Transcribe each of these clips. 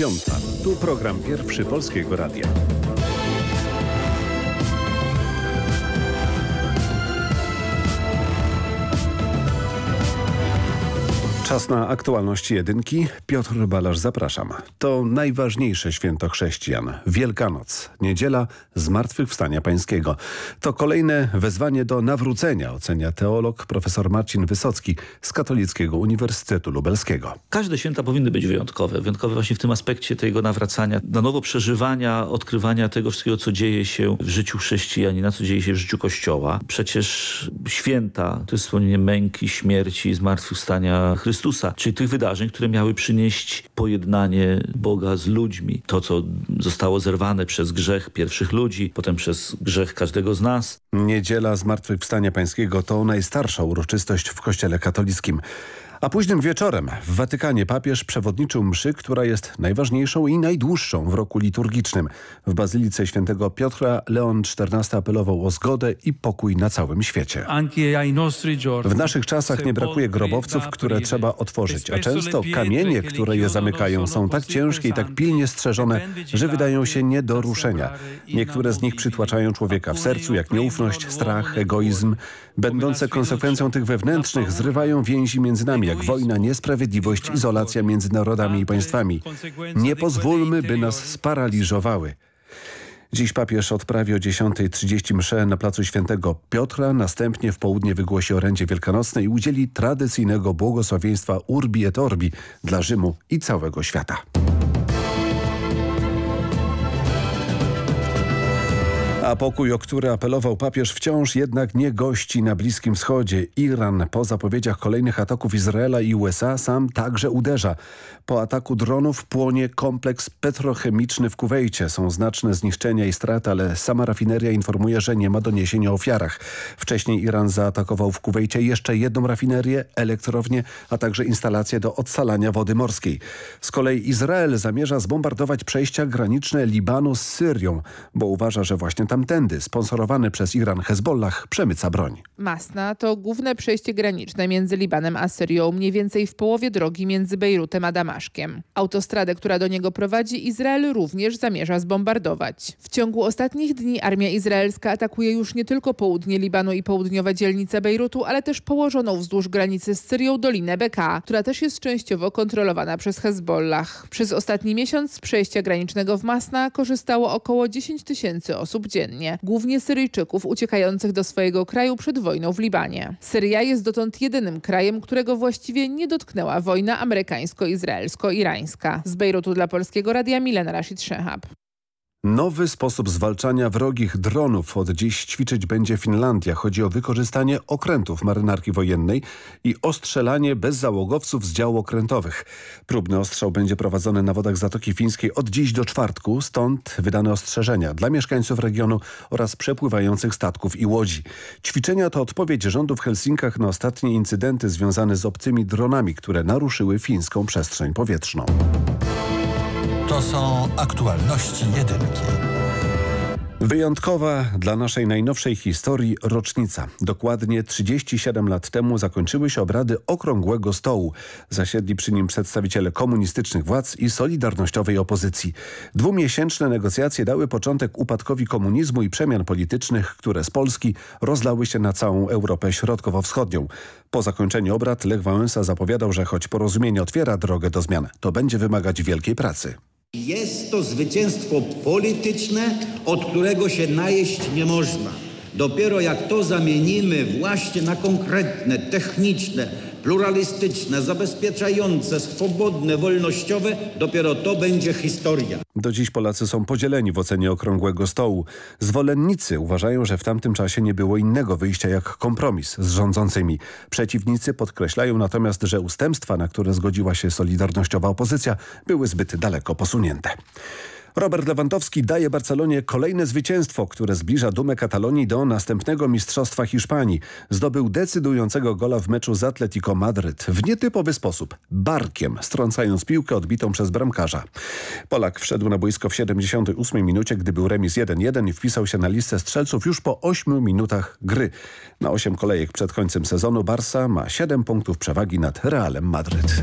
Piąta. Tu program pierwszy Polskiego Radia. Czas na aktualności jedynki. Piotr Balasz, zapraszam. To najważniejsze święto chrześcijan. Wielkanoc, niedziela Zmartwychwstania Pańskiego. To kolejne wezwanie do nawrócenia, ocenia teolog profesor Marcin Wysocki z Katolickiego Uniwersytetu Lubelskiego. Każde święta powinny być wyjątkowe. Wyjątkowe właśnie w tym aspekcie tego nawracania, na nowo przeżywania, odkrywania tego wszystkiego, co dzieje się w życiu chrześcijanina, co dzieje się w życiu Kościoła. Przecież święta to jest wspomnienie męki, śmierci, zmartwychwstania Chrystusa Chrystusa, czyli tych wydarzeń, które miały przynieść pojednanie Boga z ludźmi. To, co zostało zerwane przez grzech pierwszych ludzi, potem przez grzech każdego z nas. Niedziela Zmartwychwstania Pańskiego to najstarsza uroczystość w Kościele katolickim. A późnym wieczorem w Watykanie papież przewodniczył mszy, która jest najważniejszą i najdłuższą w roku liturgicznym. W Bazylice Świętego Piotra Leon XIV apelował o zgodę i pokój na całym świecie. W naszych czasach nie brakuje grobowców, które trzeba otworzyć, a często kamienie, które je zamykają są tak ciężkie i tak pilnie strzeżone, że wydają się nie do ruszenia. Niektóre z nich przytłaczają człowieka w sercu, jak nieufność, strach, egoizm. Będące konsekwencją tych wewnętrznych zrywają więzi między nami, jak wojna, niesprawiedliwość, izolacja między narodami i państwami. Nie pozwólmy, by nas sparaliżowały. Dziś papież odprawi o 10.30 mszę na placu Świętego Piotra, następnie w południe wygłosi orędzie wielkanocne i udzieli tradycyjnego błogosławieństwa Urbi et Orbi dla Rzymu i całego świata. A pokój, o który apelował papież, wciąż jednak nie gości na Bliskim Wschodzie. Iran po zapowiedziach kolejnych ataków Izraela i USA sam także uderza. Po ataku dronów płonie kompleks petrochemiczny w Kuwejcie. Są znaczne zniszczenia i straty, ale sama rafineria informuje, że nie ma doniesień o ofiarach. Wcześniej Iran zaatakował w Kuwejcie jeszcze jedną rafinerię, elektrownię, a także instalację do odsalania wody morskiej. Z kolei Izrael zamierza zbombardować przejścia graniczne Libanu z Syrią, bo uważa, że właśnie tamtędy sponsorowany przez Iran Hezbollah przemyca broń. Masna to główne przejście graniczne między Libanem a Syrią, mniej więcej w połowie drogi między Bejrutem a Damaszkiem. Autostradę, która do niego prowadzi, Izrael również zamierza zbombardować. W ciągu ostatnich dni armia izraelska atakuje już nie tylko południe Libanu i południowe dzielnice Bejrutu, ale też położoną wzdłuż granicy z Syrią Dolinę Beka, która też jest częściowo kontrolowana przez Hezbollah. Przez ostatni miesiąc z przejścia granicznego w Masna korzystało około 10 tysięcy osób dziennie dziennie, głównie Syryjczyków uciekających do swojego kraju przed wojną w Libanie. Syria jest dotąd jedynym krajem, którego właściwie nie dotknęła wojna amerykańsko-izraelsko-irańska. Z Bejrutu dla Polskiego Radia Milena Rashid Shehab. Nowy sposób zwalczania wrogich dronów od dziś ćwiczyć będzie Finlandia. Chodzi o wykorzystanie okrętów marynarki wojennej i ostrzelanie bezzałogowców z działu okrętowych. Próbny ostrzał będzie prowadzony na wodach Zatoki Fińskiej od dziś do czwartku, stąd wydane ostrzeżenia dla mieszkańców regionu oraz przepływających statków i łodzi. Ćwiczenia to odpowiedź rządu w Helsinkach na ostatnie incydenty związane z obcymi dronami, które naruszyły fińską przestrzeń powietrzną. To są aktualności jedynki. Wyjątkowa dla naszej najnowszej historii rocznica. Dokładnie 37 lat temu zakończyły się obrady Okrągłego Stołu. Zasiedli przy nim przedstawiciele komunistycznych władz i solidarnościowej opozycji. Dwumiesięczne negocjacje dały początek upadkowi komunizmu i przemian politycznych, które z Polski rozlały się na całą Europę Środkowo-Wschodnią. Po zakończeniu obrad Lech Wałęsa zapowiadał, że choć porozumienie otwiera drogę do zmian, to będzie wymagać wielkiej pracy. Jest to zwycięstwo polityczne, od którego się najeść nie można. Dopiero jak to zamienimy właśnie na konkretne, techniczne, pluralistyczne, zabezpieczające, swobodne, wolnościowe, dopiero to będzie historia. Do dziś Polacy są podzieleni w ocenie Okrągłego Stołu. Zwolennicy uważają, że w tamtym czasie nie było innego wyjścia jak kompromis z rządzącymi. Przeciwnicy podkreślają natomiast, że ustępstwa, na które zgodziła się solidarnościowa opozycja, były zbyt daleko posunięte. Robert Lewandowski daje Barcelonie kolejne zwycięstwo, które zbliża dumę Katalonii do następnego Mistrzostwa Hiszpanii. Zdobył decydującego gola w meczu z Atletico Madryt w nietypowy sposób, barkiem, strącając piłkę odbitą przez bramkarza. Polak wszedł na boisko w 78 minucie, gdy był remis 1-1 i wpisał się na listę strzelców już po 8 minutach gry. Na 8 kolejek przed końcem sezonu Barsa ma 7 punktów przewagi nad Realem Madryt.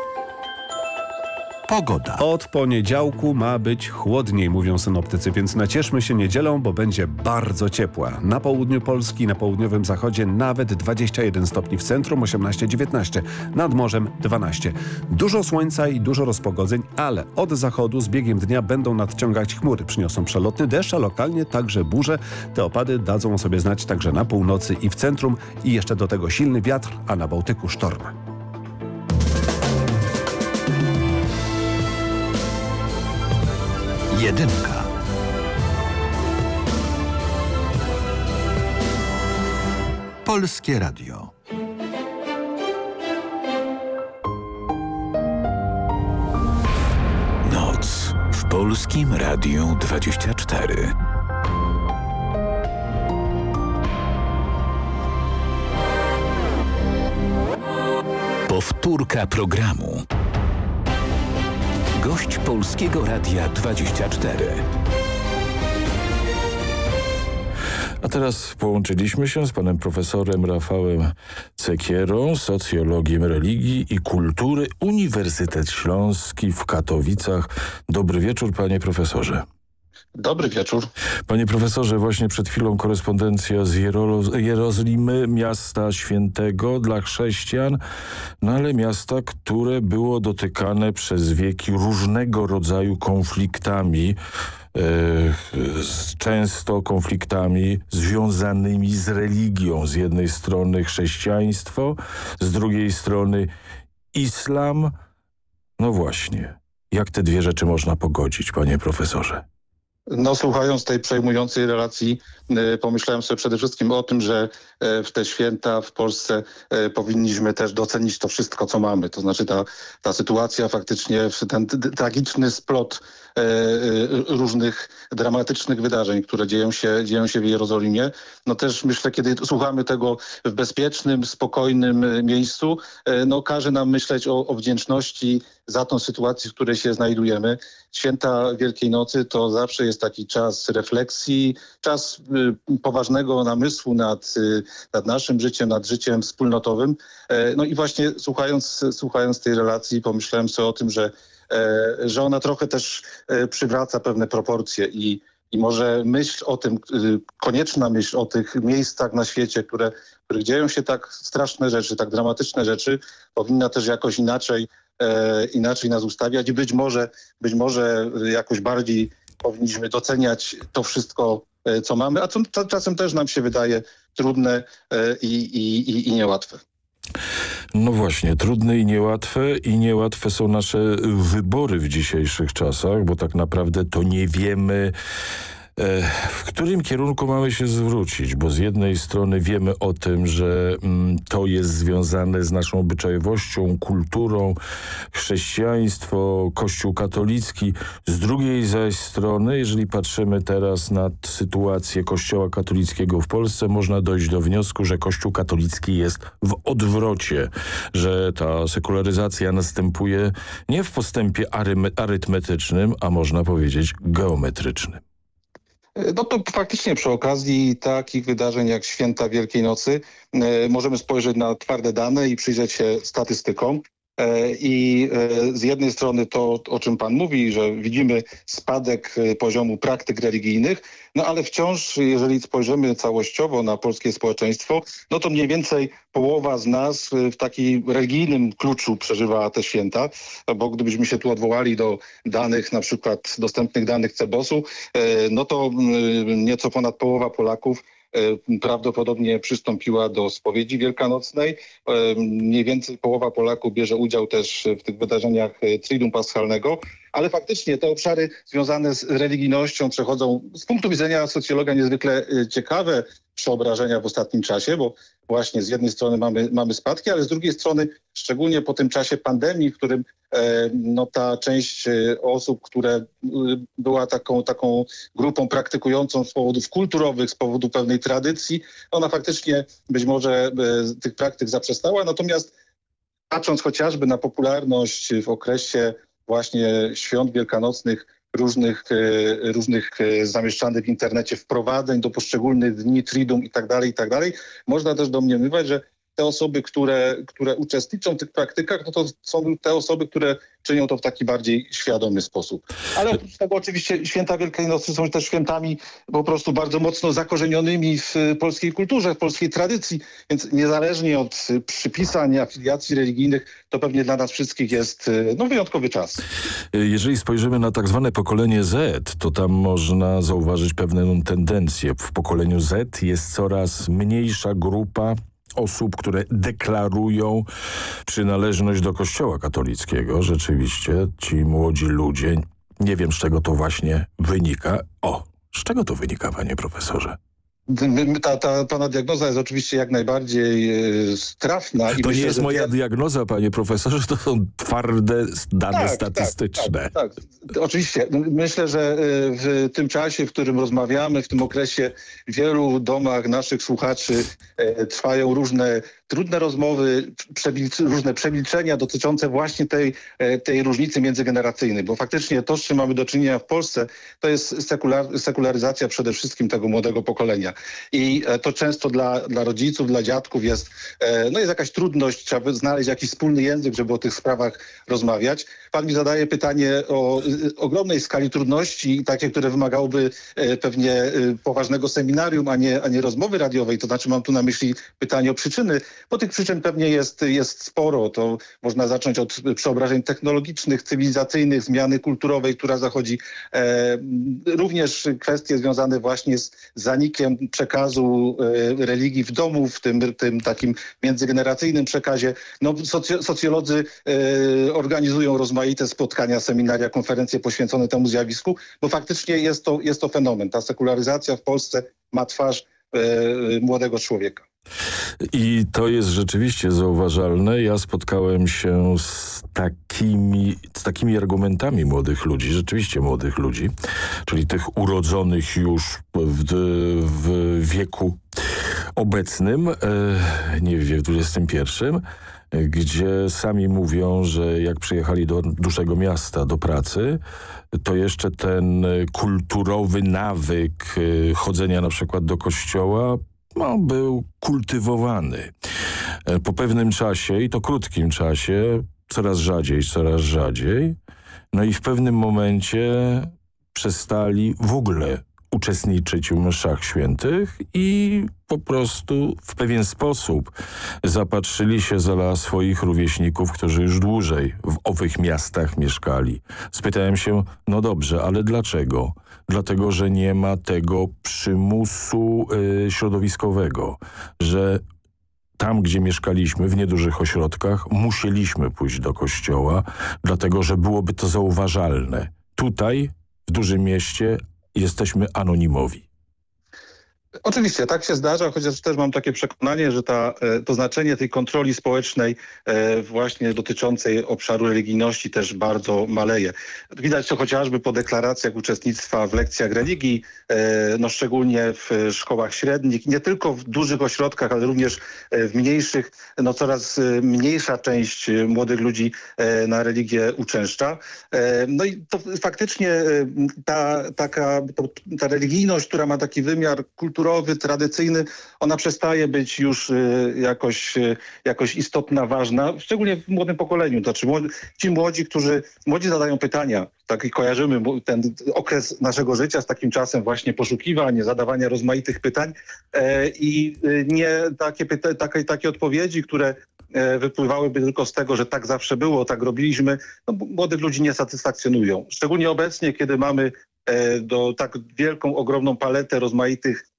Pogoda. Od poniedziałku ma być chłodniej, mówią synoptycy, więc nacieszmy się niedzielą, bo będzie bardzo ciepła. Na południu Polski, na południowym zachodzie nawet 21 stopni w centrum, 18-19, nad morzem 12. Dużo słońca i dużo rozpogodzeń, ale od zachodu z biegiem dnia będą nadciągać chmury. Przyniosą przelotny deszcz, a lokalnie także burze. Te opady dadzą sobie znać także na północy i w centrum i jeszcze do tego silny wiatr, a na Bałtyku sztorm. Jedynka. Polskie Radio. Noc w Polskim Radiu 24. Powtórka programu. Gość Polskiego Radia 24. A teraz połączyliśmy się z panem profesorem Rafałem Cekierą, socjologiem religii i kultury Uniwersytet Śląski w Katowicach. Dobry wieczór panie profesorze. Dobry wieczór. Panie profesorze, właśnie przed chwilą korespondencja z Jero Jerozolimy, miasta świętego dla chrześcijan, no ale miasta, które było dotykane przez wieki różnego rodzaju konfliktami, e, z, często konfliktami związanymi z religią. Z jednej strony chrześcijaństwo, z drugiej strony islam. No właśnie, jak te dwie rzeczy można pogodzić, panie profesorze? No słuchając tej przejmującej relacji y, pomyślałem sobie przede wszystkim o tym, że y, w te święta w Polsce y, powinniśmy też docenić to wszystko, co mamy. To znaczy ta, ta sytuacja faktycznie, ten tragiczny splot różnych dramatycznych wydarzeń, które dzieją się, dzieją się w Jerozolimie. No też myślę, kiedy słuchamy tego w bezpiecznym, spokojnym miejscu, no każe nam myśleć o, o wdzięczności za tą sytuację, w której się znajdujemy. Święta Wielkiej Nocy to zawsze jest taki czas refleksji, czas poważnego namysłu nad, nad naszym życiem, nad życiem wspólnotowym. E, no i właśnie słuchając, słuchając tej relacji pomyślałem sobie o tym, że, e, że ona trochę też e, przywraca pewne proporcje i i może myśl o tym, y, konieczna myśl o tych miejscach na świecie, które, których dzieją się tak straszne rzeczy, tak dramatyczne rzeczy, powinna też jakoś inaczej e, inaczej nas ustawiać i być może, być może jakoś bardziej powinniśmy doceniać to wszystko, e, co mamy, a co czasem też nam się wydaje trudne e, i, i, i niełatwe. No właśnie, trudne i niełatwe i niełatwe są nasze wybory w dzisiejszych czasach, bo tak naprawdę to nie wiemy w którym kierunku mamy się zwrócić? Bo z jednej strony wiemy o tym, że mm, to jest związane z naszą obyczajowością, kulturą, chrześcijaństwo, kościół katolicki. Z drugiej zaś strony, jeżeli patrzymy teraz na sytuację kościoła katolickiego w Polsce, można dojść do wniosku, że kościół katolicki jest w odwrocie, że ta sekularyzacja następuje nie w postępie arytmetycznym, a można powiedzieć geometrycznym. No to faktycznie przy okazji takich wydarzeń jak Święta Wielkiej Nocy e, możemy spojrzeć na twarde dane i przyjrzeć się statystykom. E, I e, z jednej strony to, o czym pan mówi, że widzimy spadek e, poziomu praktyk religijnych, no ale wciąż, jeżeli spojrzymy całościowo na polskie społeczeństwo, no to mniej więcej połowa z nas w takim religijnym kluczu przeżywa te święta, bo gdybyśmy się tu odwołali do danych, na przykład dostępnych danych Cebosu, no to nieco ponad połowa Polaków prawdopodobnie przystąpiła do spowiedzi wielkanocnej. E, mniej więcej połowa Polaków bierze udział też w tych wydarzeniach e, Triduum Paschalnego, ale faktycznie te obszary związane z religijnością przechodzą z punktu widzenia socjologa niezwykle ciekawe przeobrażenia w ostatnim czasie, bo właśnie z jednej strony mamy, mamy spadki, ale z drugiej strony szczególnie po tym czasie pandemii, w którym e, no, ta część e, osób, które e, była taką, taką grupą praktykującą z powodów kulturowych, z powodu pewnej tradycji, ona faktycznie być może tych praktyk zaprzestała, natomiast patrząc chociażby na popularność w okresie właśnie świąt wielkanocnych różnych, e, różnych e, zamieszczanych w internecie wprowadzeń do poszczególnych dni, tridum i tak dalej, i tak dalej. Można też domniemywać, że te osoby, które, które uczestniczą w tych praktykach, no to są te osoby, które czynią to w taki bardziej świadomy sposób. Ale oprócz tego oczywiście święta Wielkiej Nocy są też świętami po prostu bardzo mocno zakorzenionymi w polskiej kulturze, w polskiej tradycji, więc niezależnie od przypisań, afiliacji religijnych, to pewnie dla nas wszystkich jest no, wyjątkowy czas. Jeżeli spojrzymy na tak zwane pokolenie Z, to tam można zauważyć pewną tendencję. W pokoleniu Z jest coraz mniejsza grupa osób, które deklarują przynależność do kościoła katolickiego. Rzeczywiście ci młodzi ludzie, nie wiem z czego to właśnie wynika. O, z czego to wynika, panie profesorze? Ta, ta pana diagnoza jest oczywiście jak najbardziej y, trafna. I to myślę, nie jest że moja ja... diagnoza, panie profesorze, to są twarde dane tak, statystyczne. Tak, tak, tak, oczywiście. Myślę, że y, w tym czasie, w którym rozmawiamy, w tym okresie w wielu domach naszych słuchaczy y, trwają różne trudne rozmowy, różne przemilczenia dotyczące właśnie tej, tej różnicy międzygeneracyjnej, bo faktycznie to, z czym mamy do czynienia w Polsce, to jest sekular, sekularyzacja przede wszystkim tego młodego pokolenia. I to często dla, dla rodziców, dla dziadków jest, no jest jakaś trudność, trzeba znaleźć jakiś wspólny język, żeby o tych sprawach rozmawiać. Pan mi zadaje pytanie o ogromnej skali trudności, takie, które wymagałoby pewnie poważnego seminarium, a nie, a nie rozmowy radiowej. To znaczy mam tu na myśli pytanie o przyczyny bo tych przyczyn pewnie jest, jest sporo. To można zacząć od przeobrażeń technologicznych, cywilizacyjnych, zmiany kulturowej, która zachodzi. E, również kwestie związane właśnie z zanikiem przekazu e, religii w domu, w tym, tym takim międzygeneracyjnym przekazie. No, soc socjolodzy e, organizują rozmaite spotkania, seminaria, konferencje poświęcone temu zjawisku, bo faktycznie jest to, jest to fenomen. Ta sekularyzacja w Polsce ma twarz e, młodego człowieka. I to jest rzeczywiście zauważalne. Ja spotkałem się z takimi, z takimi argumentami młodych ludzi, rzeczywiście młodych ludzi, czyli tych urodzonych już w, w wieku obecnym, e, nie w wieku XXI, gdzie sami mówią, że jak przyjechali do dużego miasta, do pracy, to jeszcze ten kulturowy nawyk e, chodzenia na przykład do kościoła no, był kultywowany. Po pewnym czasie, i to krótkim czasie, coraz rzadziej, coraz rzadziej, no i w pewnym momencie przestali w ogóle uczestniczyć w mszach świętych i po prostu w pewien sposób zapatrzyli się za swoich rówieśników, którzy już dłużej w owych miastach mieszkali. Spytałem się, no dobrze, ale dlaczego? Dlatego, że nie ma tego przymusu y, środowiskowego, że tam, gdzie mieszkaliśmy, w niedużych ośrodkach, musieliśmy pójść do kościoła, dlatego, że byłoby to zauważalne. Tutaj, w dużym mieście, jesteśmy anonimowi. Oczywiście, tak się zdarza, chociaż też mam takie przekonanie, że ta, to znaczenie tej kontroli społecznej właśnie dotyczącej obszaru religijności też bardzo maleje. Widać to chociażby po deklaracjach uczestnictwa w lekcjach religii, no szczególnie w szkołach średnich, nie tylko w dużych ośrodkach, ale również w mniejszych, no coraz mniejsza część młodych ludzi na religię uczęszcza. No i to faktycznie ta, taka, ta religijność, która ma taki wymiar kulturowy, kulturowy, tradycyjny, ona przestaje być już jakoś, jakoś istotna, ważna, szczególnie w młodym pokoleniu. Znaczy ci młodzi, którzy, młodzi zadają pytania, tak kojarzymy ten okres naszego życia z takim czasem właśnie poszukiwań, zadawania rozmaitych pytań i nie takie, takie, takie odpowiedzi, które wypływałyby tylko z tego, że tak zawsze było, tak robiliśmy, no, młodych ludzi nie satysfakcjonują. Szczególnie obecnie, kiedy mamy do tak wielką, ogromną paletę rozmaitych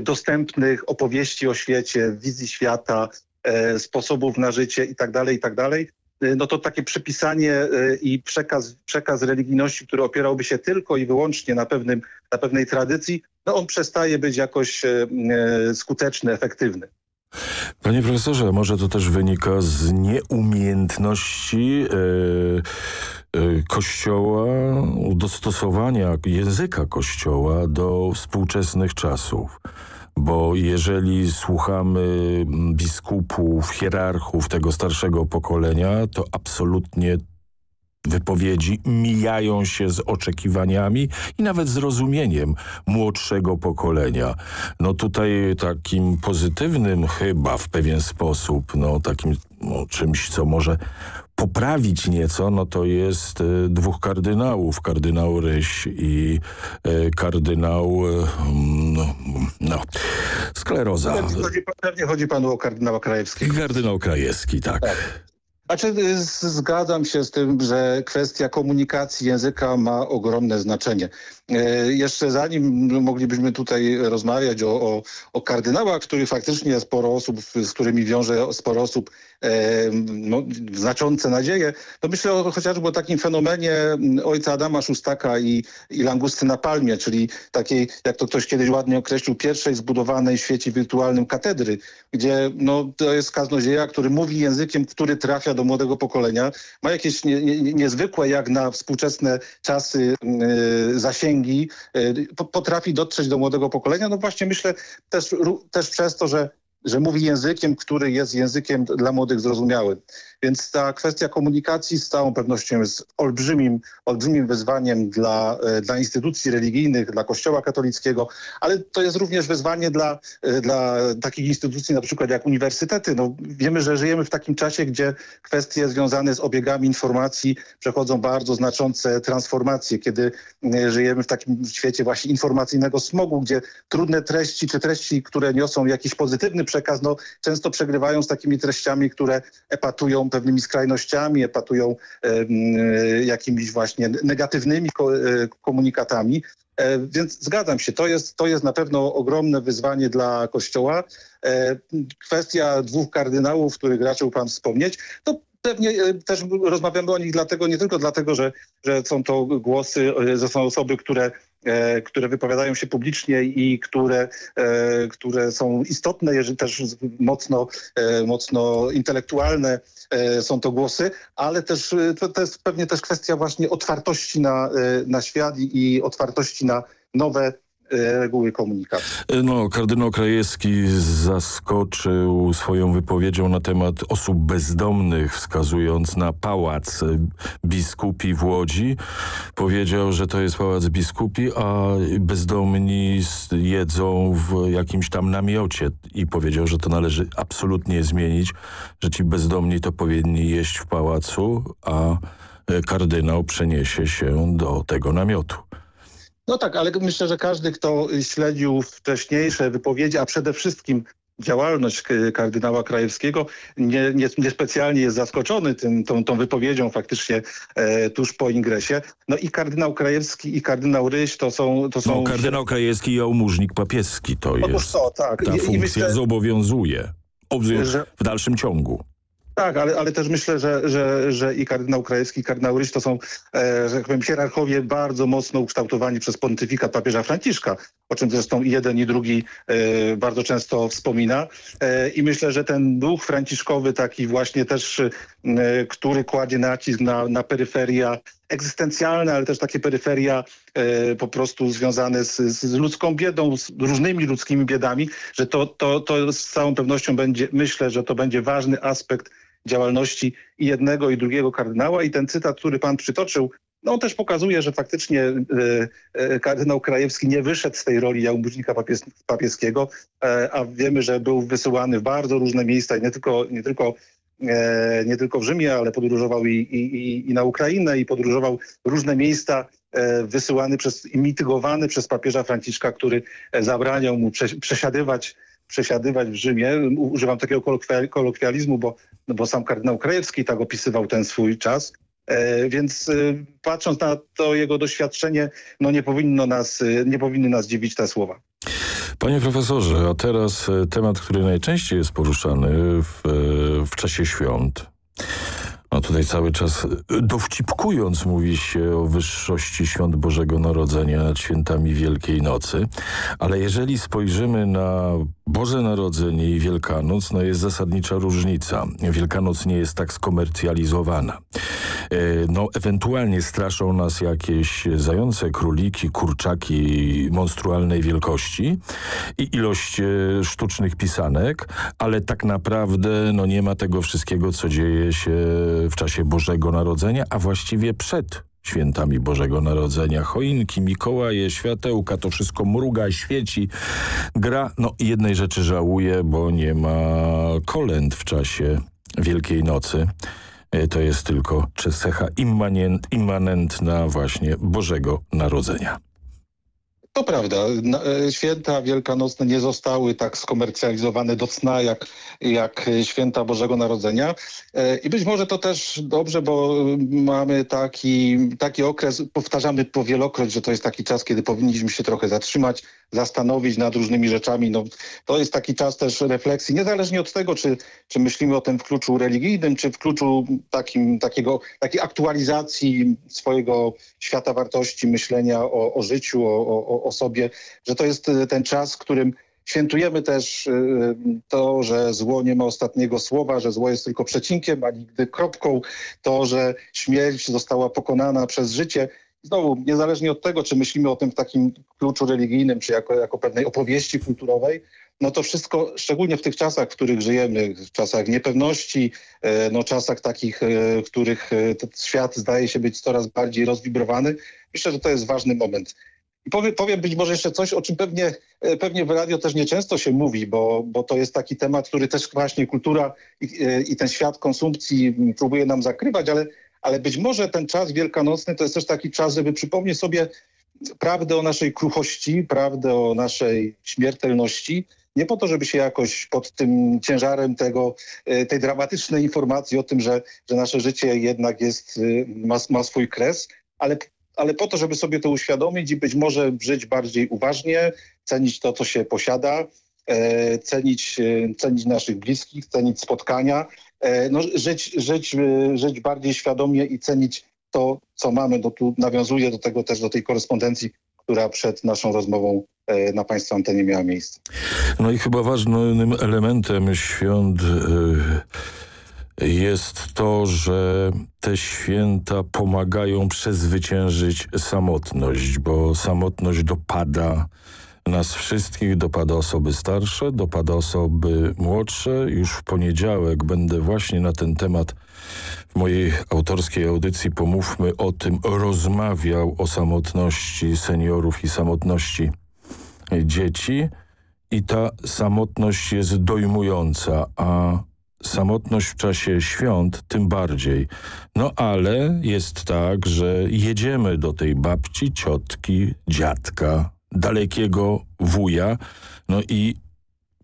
dostępnych opowieści o świecie, wizji świata, e, sposobów na życie itd., itd., no to takie przypisanie i przekaz, przekaz religijności, który opierałby się tylko i wyłącznie na, pewnym, na pewnej tradycji, no on przestaje być jakoś skuteczny, efektywny. Panie profesorze, może to też wynika z nieumiejętności e, e, Kościoła, dostosowania języka Kościoła do współczesnych czasów. Bo jeżeli słuchamy biskupów, hierarchów tego starszego pokolenia, to absolutnie wypowiedzi mijają się z oczekiwaniami i nawet zrozumieniem młodszego pokolenia. No tutaj takim pozytywnym chyba w pewien sposób, no takim no, czymś, co może poprawić nieco, no to jest y, dwóch kardynałów, kardynał Ryś i y, kardynał y, no, no, skleroza. Chodzi, chodzi panu o kardynała Krajewskiego. Kardynał Krajewski, tak. Znaczy, y, zgadzam się z tym, że kwestia komunikacji języka ma ogromne znaczenie. E, Jeszcze zanim moglibyśmy tutaj rozmawiać o, o, o kardynałach, który faktycznie sporo osób, z którymi wiąże sporo osób e, no, znaczące nadzieje, to myślę o, chociażby o takim fenomenie mm, ojca Adama Szustaka i, i langusty na palmie, czyli takiej, jak to ktoś kiedyś ładnie określił, pierwszej zbudowanej w świecie wirtualnym katedry, gdzie no, to jest kaznodzieja, który mówi językiem, który trafia do młodego pokolenia, ma jakieś nie, nie, niezwykłe jak na współczesne czasy yy, zasięgi, yy, po, potrafi dotrzeć do młodego pokolenia. No właśnie myślę też, też przez to, że że mówi językiem, który jest językiem dla młodych zrozumiałym. Więc ta kwestia komunikacji z całą pewnością jest olbrzymim, olbrzymim wyzwaniem dla, e, dla instytucji religijnych, dla Kościoła katolickiego, ale to jest również wyzwanie dla, e, dla takich instytucji na przykład jak uniwersytety. No, wiemy, że żyjemy w takim czasie, gdzie kwestie związane z obiegami informacji przechodzą bardzo znaczące transformacje, kiedy e, żyjemy w takim świecie właśnie informacyjnego smogu, gdzie trudne treści czy treści, które niosą jakiś pozytywny przekaz, no, często przegrywają z takimi treściami, które epatują pewnymi skrajnościami, epatują em, e, jakimiś właśnie negatywnymi e, komunikatami. E, Więc zgadzam się, to jest, to jest na pewno ogromne wyzwanie dla Kościoła. E, Kwestia dwóch kardynałów, których raczył pan wspomnieć, to pewnie e, też rozmawiamy o nich dlatego, nie tylko dlatego, że, że są to głosy, e, że są osoby, które e, które wypowiadają się publicznie i które, e, które są istotne, jeżeli też mocno, e, mocno intelektualne e, są to głosy, ale też e, to, to jest pewnie też kwestia właśnie otwartości na, e, na świat i otwartości na nowe e, reguły komunikacji. No, kardynał Krajewski zaskoczył swoją wypowiedzią na temat osób bezdomnych, wskazując na pałac biskupi w Łodzi. Powiedział, że to jest pałac biskupi, a bezdomni jedzą w jakimś tam namiocie i powiedział, że to należy absolutnie zmienić, że ci bezdomni to powinni jeść w pałacu, a e, kardynał przeniesie się do tego namiotu. No tak, ale myślę, że każdy, kto śledził wcześniejsze wypowiedzi, a przede wszystkim działalność k- kardynała Krajewskiego, nie, nie, niespecjalnie jest zaskoczony tym, tą, tą wypowiedzią faktycznie e, tuż po ingresie. No i kardynał Krajewski i kardynał Ryś to są... To są No, kardynał Krajewski i jałmużnik papieski to Otóż jest. to, tak. Ta I- i funkcja myślę- zobowiązuje że- w dalszym ciągu. Tak, ale, ale też myślę, że, że, że i kardynał Krajewski, i kardynał Ryś to są, e, że tak powiem, hierarchowie bardzo mocno ukształtowani przez pontyfikat papieża Franciszka, o czym zresztą i jeden i drugi e, bardzo często wspomina. E, I myślę, że ten duch franciszkowy taki właśnie też, e, który kładzie nacisk na, na peryferia egzystencjalne, ale też takie peryferia e, po prostu związane z, z ludzką biedą, z różnymi ludzkimi biedami, że to, to, to z całą pewnością będzie, myślę, że to będzie ważny aspekt działalności i jednego i drugiego kardynała. I ten cytat, który pan przytoczył, no on też pokazuje, że faktycznie e, e, kardynał Krajewski nie wyszedł z tej roli jałmużnika papies papieskiego, e, a wiemy, że był wysyłany w bardzo różne miejsca i nie tylko, nie tylko nie tylko w Rzymie, ale podróżował i, i, i- na Ukrainę i podróżował różne miejsca wysyłany przez, mitygowany przez papieża Franciszka, który zabraniał mu prze, przesiadywać przesiadywać w Rzymie. Używam takiego kolokwi- kolokwializmu, bo, no bo sam kardynał Krajewski tak opisywał ten swój czas. E, więc e, patrząc na to jego doświadczenie, no nie powinno nas, e, nie powinny nas dziwić te słowa. Panie profesorze, a teraz e, temat, który najczęściej jest poruszany w, e, w czasie świąt. No tutaj cały czas dowcipkując mówi się o wyższości świąt Bożego Narodzenia nad świętami Wielkiej Nocy, ale jeżeli spojrzymy na Boże Narodzenie i Wielkanoc no jest zasadnicza różnica. Wielkanoc nie jest tak skomercjalizowana. E, no, ewentualnie straszą nas jakieś zające, króliki, kurczaki monstrualnej wielkości i ilość e, sztucznych pisanek, ale tak naprawdę no, nie ma tego wszystkiego, co dzieje się w czasie Bożego Narodzenia, a właściwie przed świętami Bożego Narodzenia. Choinki, Mikołaje, światełka, to wszystko mruga, świeci, gra. No jednej rzeczy żałuję, bo nie ma kolęd w czasie Wielkiej Nocy. E, To jest tylko cecha immanentna właśnie Bożego Narodzenia. To prawda. Na- e, Święta wielkanocne nie zostały tak skomercjalizowane do cna jak, jak e, święta Bożego Narodzenia. E, I być może to też dobrze, bo mamy taki, taki okres, powtarzamy to wielokroć, że to jest taki czas, kiedy powinniśmy się trochę zatrzymać, zastanowić nad różnymi rzeczami. No, to jest taki czas też refleksji, niezależnie od tego, czy, czy myślimy o tym w kluczu religijnym, czy w kluczu takim, takiego, takiej aktualizacji swojego świata wartości, myślenia o, o życiu, o, o, o sobie, że to jest e, ten czas, w którym świętujemy też e, to, że zło nie ma ostatniego słowa, że zło jest tylko przecinkiem, a nigdy kropką, to, że śmierć została pokonana przez życie. Znowu, niezależnie od tego, czy myślimy o tym w takim kluczu religijnym, czy jako, jako pewnej opowieści kulturowej, no to wszystko, szczególnie w tych czasach, w których żyjemy, w czasach niepewności, e, no czasach takich, e, w których e, świat zdaje się być coraz bardziej rozwibrowany, myślę, że to jest ważny moment. I powiem, powiem być może jeszcze coś, o czym pewnie, pewnie w radio też nieczęsto się mówi, bo, bo to jest taki temat, który też właśnie kultura i, i ten świat konsumpcji próbuje nam zakrywać, ale, ale być może ten czas wielkanocny to jest też taki czas, żeby przypomnieć sobie prawdę o naszej kruchości, prawdę o naszej śmiertelności. Nie po to, żeby się jakoś pod tym ciężarem tego, e, tej dramatycznej informacji o tym, że, że nasze życie jednak jest, e, ma, ma swój kres, ale ale po to, żeby sobie to uświadomić i być może żyć bardziej uważnie, cenić to, co się posiada, e, cenić, cenić naszych bliskich, cenić spotkania, no, żyć, żyć, e, żyć bardziej świadomie i cenić to, co mamy. No, tu nawiązuję do tego też, do tej korespondencji, która przed naszą rozmową e, na Państwa antenie miała miejsce. No i chyba ważnym elementem świąt y, jest to, że te święta pomagają przezwyciężyć samotność, bo samotność dopada nas wszystkich, dopada osoby starsze, dopada osoby młodsze. Już w poniedziałek będę właśnie na ten temat w mojej autorskiej audycji Pomówmy o tym rozmawiał o samotności seniorów i samotności dzieci i ta samotność jest dojmująca, a samotność w czasie świąt tym bardziej. No ale jest tak, że jedziemy do tej babci, ciotki, dziadka, dalekiego wuja, no i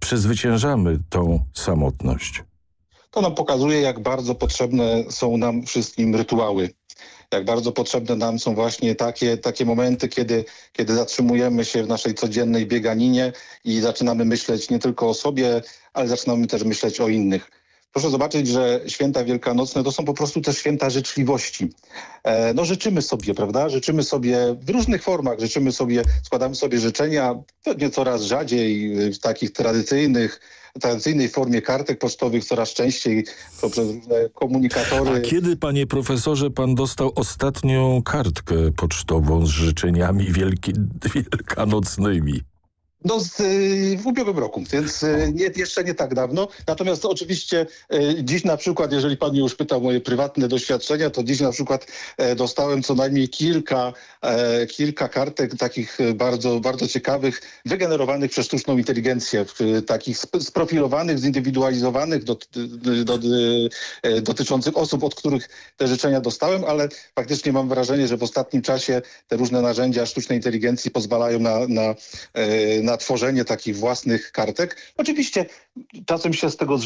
przezwyciężamy tą samotność. To nam pokazuje, jak bardzo potrzebne są nam wszystkim rytuały. Jak bardzo potrzebne nam są właśnie takie, takie momenty, kiedy, kiedy zatrzymujemy się w naszej codziennej bieganinie i zaczynamy myśleć nie tylko o sobie, ale zaczynamy też myśleć o innych. Proszę zobaczyć, że święta wielkanocne to są po prostu też święta życzliwości. E, no życzymy sobie, prawda? Życzymy sobie w różnych formach, życzymy sobie, składamy sobie życzenia, pewnie coraz rzadziej w takich tradycyjnych, tradycyjnej formie kartek pocztowych, coraz częściej poprzez różne komunikatory. A kiedy, panie profesorze, pan dostał ostatnią kartkę pocztową z życzeniami wielki, wielkanocnymi? No z, y, w ubiegłym roku, więc y, nie, jeszcze nie tak dawno. Natomiast oczywiście y, dziś na przykład, jeżeli pan już pytał moje prywatne doświadczenia, to dziś na przykład e, dostałem co najmniej kilka, e, kilka kartek takich e, bardzo, bardzo ciekawych, wygenerowanych przez sztuczną inteligencję, takich sp- sprofilowanych, zindywidualizowanych, dot, do, do, e, dotyczących osób, od których te życzenia dostałem, ale faktycznie mam wrażenie, że w ostatnim czasie te różne narzędzia sztucznej inteligencji pozwalają na, na, e, na tworzenie takich własnych kartek. Oczywiście czasem się z tego,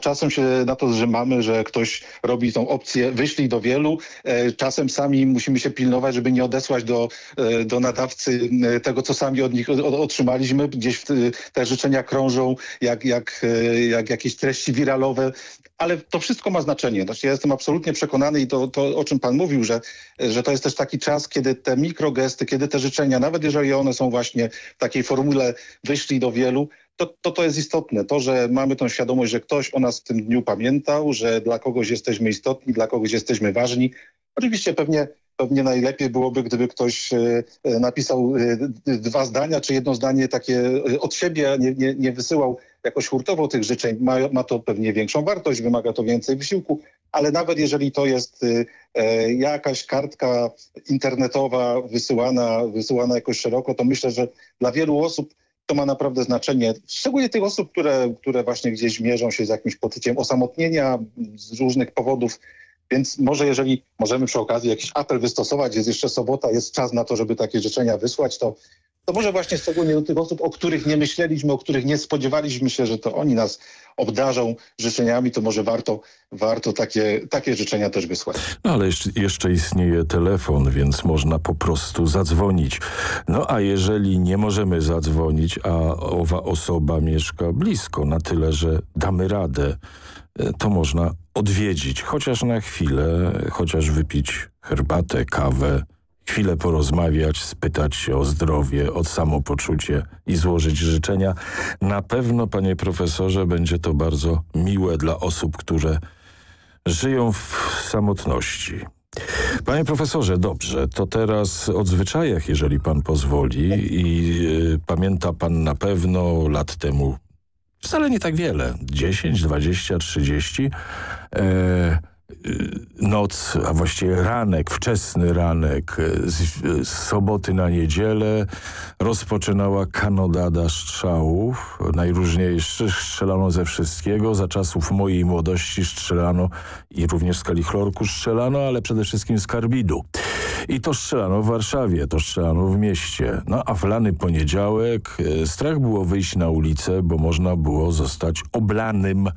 czasem się na to zrzymamy, że ktoś robi tą opcję wyślij do wielu. E, Czasem sami musimy się pilnować, żeby nie odesłać do, e, do nadawcy e, tego, co sami od nich otrzymaliśmy. Gdzieś te życzenia krążą jak, jak, jak jakieś treści wiralowe, ale to wszystko ma znaczenie. Znaczy, ja jestem absolutnie przekonany i to, to, o czym pan mówił, że, że to jest też taki czas, kiedy te mikrogesty, kiedy te życzenia, nawet jeżeli one są właśnie w takiej formule wyślij do wielu, to, to to jest istotne. To, że mamy tą świadomość, że ktoś o nas w tym dniu pamiętał, że dla kogoś jesteśmy istotni, dla kogoś jesteśmy ważni. Oczywiście pewnie pewnie najlepiej byłoby, gdyby ktoś e, e, napisał e, dwa zdania, czy jedno zdanie takie od siebie, nie, nie, nie wysyłał jakoś hurtowo tych życzeń. Ma, ma to pewnie większą wartość, wymaga to więcej wysiłku, ale nawet jeżeli to jest jakaś kartka internetowa wysyłana, wysyłana jakoś szeroko, to myślę, że dla wielu osób to ma naprawdę znaczenie. Szczególnie tych osób, które, które właśnie gdzieś mierzą się z jakimś poczuciem osamotnienia z różnych powodów, więc może jeżeli możemy przy okazji jakiś apel wystosować, jest jeszcze sobota, jest czas na to, żeby takie życzenia wysłać, to, to może właśnie szczególnie do tych osób, o których nie myśleliśmy, o których nie spodziewaliśmy się, że to oni nas obdarzą życzeniami, to może warto, warto takie, takie życzenia też wysłać. No ale jeszcze, istnieje telefon, więc można po prostu zadzwonić. No a jeżeli nie możemy zadzwonić, a owa osoba mieszka blisko na tyle, że damy radę, E, to można odwiedzić, chociaż na chwilę, chociaż wypić herbatę, kawę, chwilę porozmawiać, spytać się o zdrowie, o samopoczucie i złożyć życzenia. Na pewno, panie profesorze, będzie to bardzo miłe dla osób, które żyją w samotności. Panie profesorze, dobrze, to teraz o zwyczajach, jeżeli pan pozwoli i y, pamięta pan na pewno lat temu Wcale nie tak wiele. 10, 20, 30. E, noc, a właściwie ranek, wczesny ranek e, z, z, soboty na niedzielę rozpoczynała kanodada strzałów. Najróżniejszych strzelano ze wszystkiego. Za czasów mojej młodości strzelano i również z kalichlorku strzelano, ale przede wszystkim z karbidu. I to strzelano w Warszawie, to strzelano w mieście. No a w lany poniedziałek e, strach było wyjść na ulicę, bo można było zostać oblanym,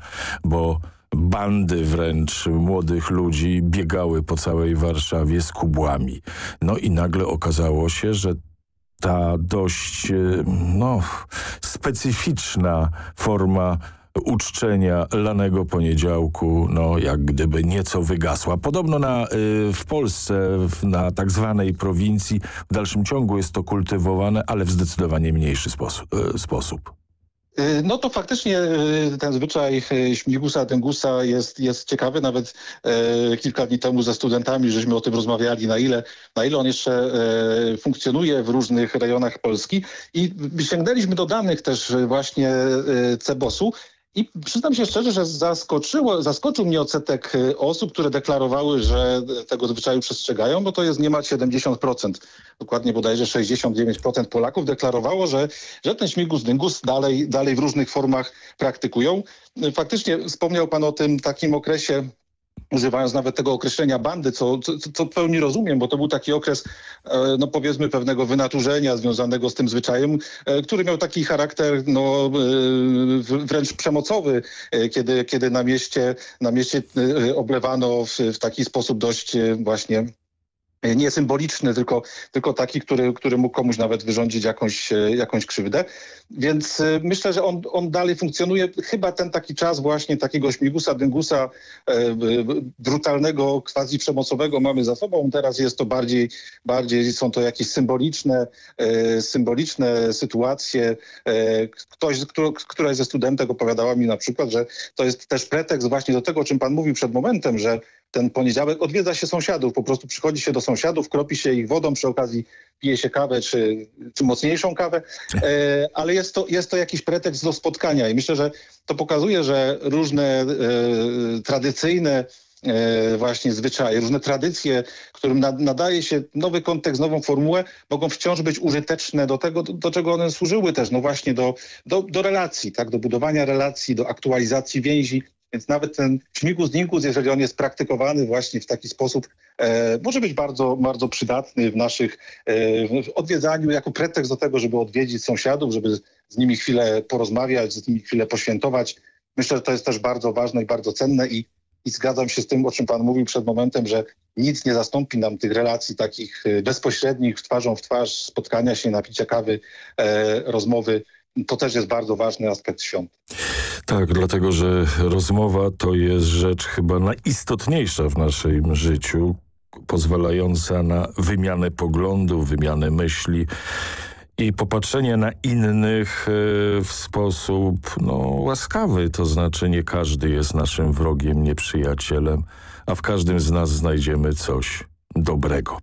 bo bandy wręcz młodych ludzi biegały po całej Warszawie z kubłami. No i nagle okazało się, że ta dość e, no, specyficzna forma uczczenia lanego poniedziałku, no jak gdyby nieco wygasła. Podobno na, y, w Polsce, na tak zwanej prowincji, w dalszym ciągu jest to kultywowane, ale w zdecydowanie mniejszy sposób. Y, sposób. Y, no to faktycznie ten zwyczaj śmigusa, dęgusa jest, jest ciekawy. Nawet kilka dni temu ze studentami żeśmy o tym rozmawiali, na ile, na ile on jeszcze funkcjonuje w różnych rejonach Polski. I sięgnęliśmy do danych też właśnie Cebosu i przyznam się szczerze, że zaskoczyło, zaskoczył mnie odsetek y, osób, które deklarowały, że tego zwyczaju przestrzegają, bo to jest niemal 70%. Dokładnie bodajże 69% Polaków deklarowało, że, że ten śmigus dyngus dalej, dalej w różnych formach praktykują. Faktycznie wspomniał pan o tym takim okresie używając nawet tego określenia bandy, co, co, co pełni rozumiem, bo to był taki okres, e, no powiedzmy, pewnego wynaturzenia związanego z tym zwyczajem, e, który miał taki charakter no, e, wręcz przemocowy, kiedy, kiedy na mieście, na mieście oblewano w, w taki sposób dość właśnie nie symboliczny, tylko, tylko taki, który, który mógł komuś nawet wyrządzić jakąś, jakąś krzywdę. Więc y, myślę, że on, on dalej funkcjonuje. Chyba ten taki czas właśnie takiego śmigusa, dyngusa, e, brutalnego, quasi przemocowego mamy za sobą. Teraz jest to bardziej, bardziej są to jakieś symboliczne, e, symboliczne sytuacje. E, ktoś, kto, któraś ze studentek opowiadała mi na przykład, że to jest też pretekst właśnie do tego, o czym pan mówił przed momentem, że ten poniedziałek odwiedza się sąsiadów, po prostu przychodzi się do sąsiadów, kropi się ich wodą, przy okazji pije się kawę czy, czy mocniejszą kawę, e, ale jest to, jest to jakiś pretekst do spotkania i myślę, że to pokazuje, że różne e, tradycyjne e, właśnie zwyczaje, różne tradycje, którym nadaje się nowy kontekst, nową formułę, mogą wciąż być użyteczne do tego, do, do czego one służyły też, no właśnie do, do, do relacji, tak, do budowania relacji, do aktualizacji więzi, więc nawet ten śmigus dingus, jeżeli on jest praktykowany właśnie w taki sposób, e, może być bardzo, bardzo przydatny w naszych e, w odwiedzaniu jako pretekst do tego, żeby odwiedzić sąsiadów, żeby z nimi chwilę porozmawiać, z nimi chwilę poświętować. Myślę, że to jest też bardzo ważne i bardzo cenne i, i zgadzam się z tym, o czym pan mówił przed momentem, że nic nie zastąpi nam tych relacji takich e, bezpośrednich, twarzą w twarz, spotkania się, napicia kawy, e, rozmowy to też jest bardzo ważny aspekt świąt. Tak, dlatego że rozmowa to jest rzecz chyba najistotniejsza w naszym życiu, pozwalająca na wymianę poglądów, wymianę myśli i popatrzenie na innych e, w sposób no, łaskawy, to znaczy nie każdy jest naszym wrogiem, nieprzyjacielem, a w każdym z nas znajdziemy coś dobrego.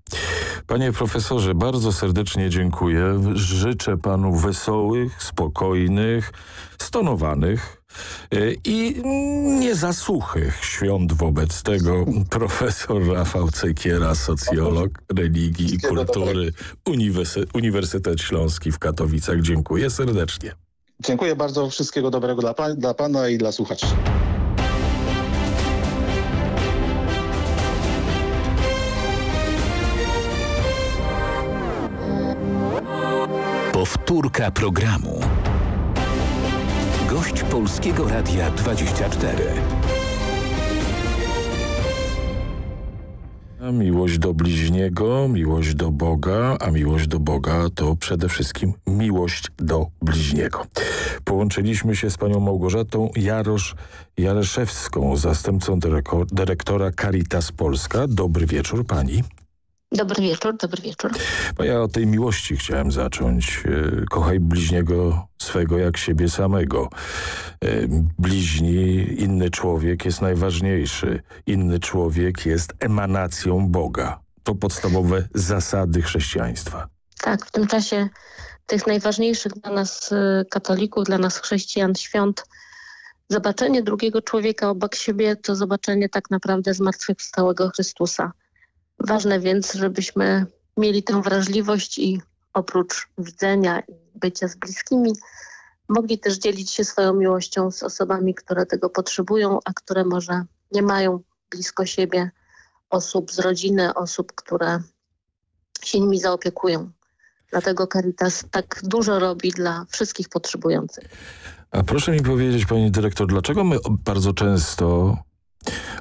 Panie profesorze, bardzo serdecznie dziękuję. Życzę panu wesołych, spokojnych, stonowanych i niezasuchych świąt wobec tego. Profesor Rafał Cekiera, socjolog religii i kultury, Uniwersy Uniwersytet Śląski w Katowicach. Dziękuję serdecznie. Dziękuję bardzo. Wszystkiego dobrego dla, pa dla pana i dla słuchaczy. Powtórka programu. Gość Polskiego Radia 24. A miłość do bliźniego, miłość do Boga, a miłość do Boga to przede wszystkim miłość do bliźniego. Połączyliśmy się z panią Małgorzatą Jarosz Jareszewską, zastępcą dyrektora Caritas Polska. Dobry wieczór pani. Dobry wieczór, dobry wieczór. Bo ja o tej miłości chciałem zacząć. E, kochaj bliźniego swego jak siebie samego. E, bliźni, inny człowiek jest najważniejszy. Inny człowiek jest emanacją Boga. To podstawowe zasady chrześcijaństwa. Tak, w tym czasie tych najważniejszych dla nas e, katolików, dla nas chrześcijan świąt, zobaczenie drugiego człowieka obok siebie to zobaczenie tak naprawdę zmartwychwstałego Chrystusa. Ważne więc, żebyśmy mieli tę wrażliwość i oprócz widzenia i bycia z bliskimi, mogli też dzielić się swoją miłością z osobami, które tego potrzebują, a które może nie mają blisko siebie osób z rodziny, osób, które się nimi zaopiekują. Dlatego Caritas tak dużo robi dla wszystkich potrzebujących. A proszę mi powiedzieć, pani dyrektor, dlaczego my bardzo często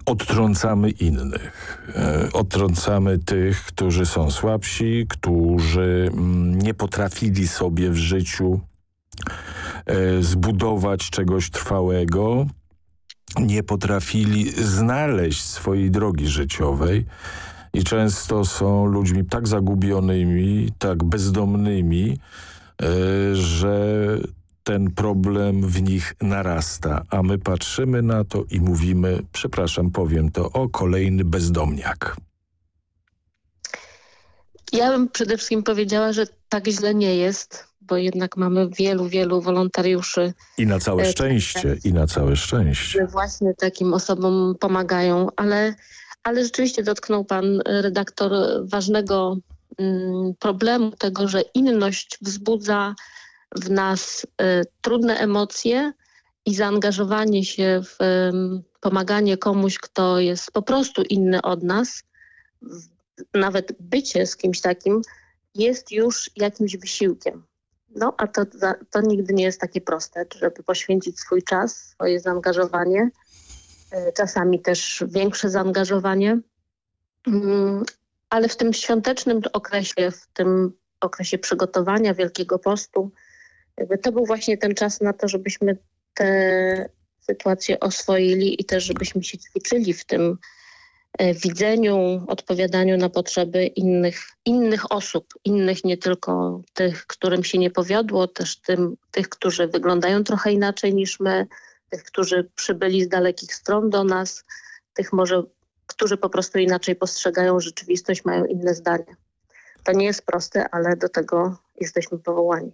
odtrącamy innych. E, odtrącamy tych, którzy są słabsi, którzy mm, nie potrafili sobie w życiu e, zbudować czegoś trwałego, nie potrafili znaleźć swojej drogi życiowej i często są ludźmi tak zagubionymi, tak bezdomnymi, e, że ten problem w nich narasta, a my patrzymy na to i mówimy, przepraszam, powiem to, o kolejny bezdomniak. Ja bym przede wszystkim powiedziała, że tak źle nie jest, bo jednak mamy wielu, wielu wolontariuszy. I na całe e, szczęście, i na całe szczęście. Właśnie takim osobom pomagają, ale, ale rzeczywiście dotknął pan redaktor ważnego mm, problemu tego, że inność wzbudza w nas y, trudne emocje i zaangażowanie się w pomaganie komuś, kto jest po prostu inny od nas, nawet bycie z kimś takim jest już jakimś wysiłkiem. No, a to, to nigdy nie jest takie proste, żeby poświęcić swój czas, swoje zaangażowanie, y, czasami też większe zaangażowanie, mm, ale w tym świątecznym okresie, w tym okresie przygotowania Wielkiego Postu, jakby to był właśnie ten czas na to, żebyśmy te sytuacje oswoili i też żebyśmy się ćwiczyli w tym e, widzeniu, odpowiadaniu na potrzeby innych, innych osób, innych nie tylko tych, którym się nie powiodło, też tym, tych, którzy wyglądają trochę inaczej niż my, tych, którzy przybyli z dalekich stron do nas, tych może, którzy po prostu inaczej postrzegają rzeczywistość, mają inne zdanie. To nie jest proste, ale do tego jesteśmy powołani.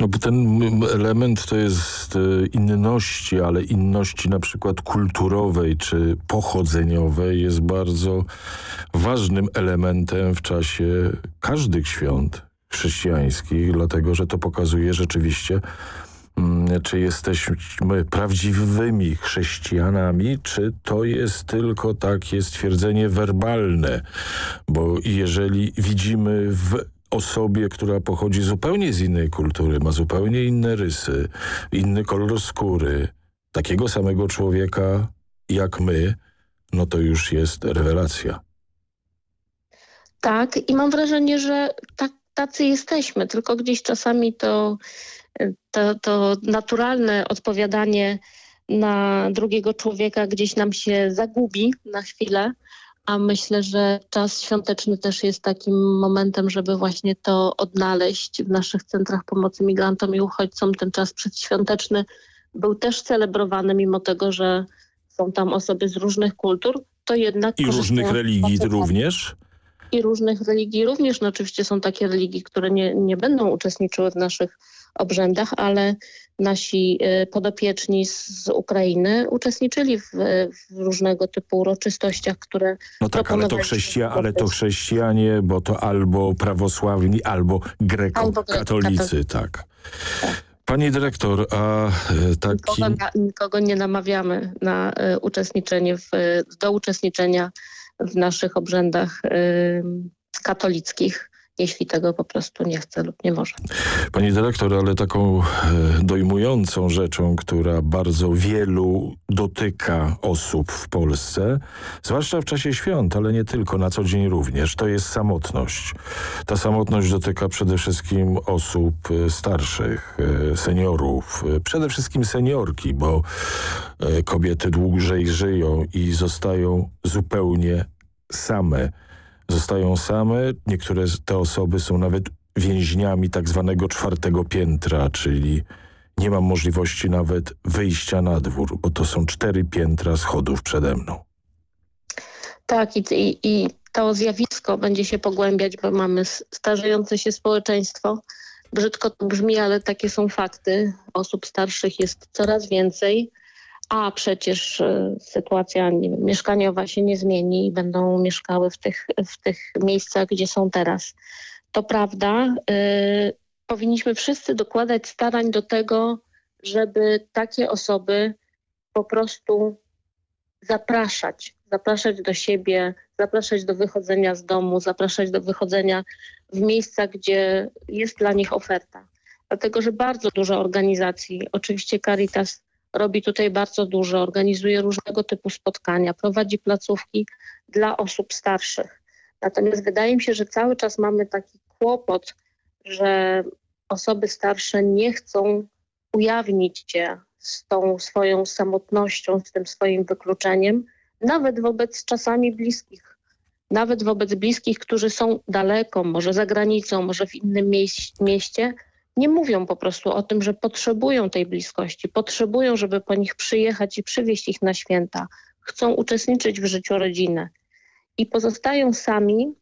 No bo ten element to jest e, inności, ale inności na przykład kulturowej czy pochodzeniowej jest bardzo ważnym elementem w czasie każdych świąt chrześcijańskich, dlatego że to pokazuje rzeczywiście czy jesteśmy prawdziwymi chrześcijanami, czy to jest tylko takie stwierdzenie werbalne, bo jeżeli widzimy w osobie, która pochodzi zupełnie z innej kultury, ma zupełnie inne rysy, inny kolor skóry, takiego samego człowieka jak my, no to już jest rewelacja. Tak i mam wrażenie, że tak, tacy jesteśmy, tylko gdzieś czasami to, to, to naturalne odpowiadanie na drugiego człowieka gdzieś nam się zagubi na chwilę, a myślę, że czas świąteczny też jest takim momentem, żeby właśnie to odnaleźć w naszych centrach pomocy migrantom i uchodźcom. Ten czas przedświąteczny był też celebrowany, mimo tego, że są tam osoby z różnych kultur, to jednak... I różnych religii również? i różnych religii również. No oczywiście są takie religii, które nie, nie będą uczestniczyły w naszych obrzędach, ale nasi e, podopieczni z, Ukrainy uczestniczyli w, w różnego typu uroczystościach, które No tak, ale to, chrześcija, ale to chrześcijanie, bo to albo prawosławni, albo greko-katolicy, tak. Pani dyrektor, a e, taki... Nikogo, na- nikogo nie namawiamy na e, uczestniczenie, w, do uczestniczenia w naszych obrzędach e, katolickich, jeśli tego po prostu nie chce lub nie może. Pani dyrektor, ale taką e, dojmującą rzeczą, która bardzo wielu dotyka osób w Polsce, zwłaszcza w czasie świąt, ale nie tylko, na co dzień również, to jest samotność. Ta samotność dotyka przede wszystkim osób e, starszych, e, seniorów, przede wszystkim seniorki, bo kobiety dłużej żyją i zostają zupełnie same zostają same. Niektóre te osoby są nawet więźniami tak zwanego czwartego piętra, czyli nie mam możliwości nawet wyjścia na dwór, bo to są cztery piętra schodów przede mną. Tak, i, i, i to zjawisko będzie się pogłębiać, bo mamy starzejące się społeczeństwo. Brzydko to brzmi, ale takie są fakty. Osób starszych jest coraz więcej, a przecież e, sytuacja mieszkaniowa się nie zmieni i będą mieszkały w tych, w tych miejscach, gdzie są teraz. To prawda. e, powinniśmy wszyscy dokładać starań do tego, żeby takie osoby po prostu zapraszać, zapraszać do siebie, zapraszać do wychodzenia z domu, zapraszać do wychodzenia w miejsca, gdzie jest dla nich oferta. Dlatego, że bardzo dużo organizacji, oczywiście Caritas robi tutaj bardzo dużo, organizuje różnego typu spotkania, prowadzi placówki dla osób starszych. Natomiast wydaje mi się, że cały czas mamy taki kłopot, że osoby starsze nie chcą ujawnić się z tą swoją samotnością, z tym swoim wykluczeniem, nawet wobec czasami bliskich. Nawet wobec bliskich, którzy są daleko, może za granicą, może w innym mieś- mieście, nie mówią po prostu o tym, że potrzebują tej bliskości, potrzebują, żeby po nich przyjechać i przywieźć ich na święta. Chcą uczestniczyć w życiu rodziny i pozostają sami.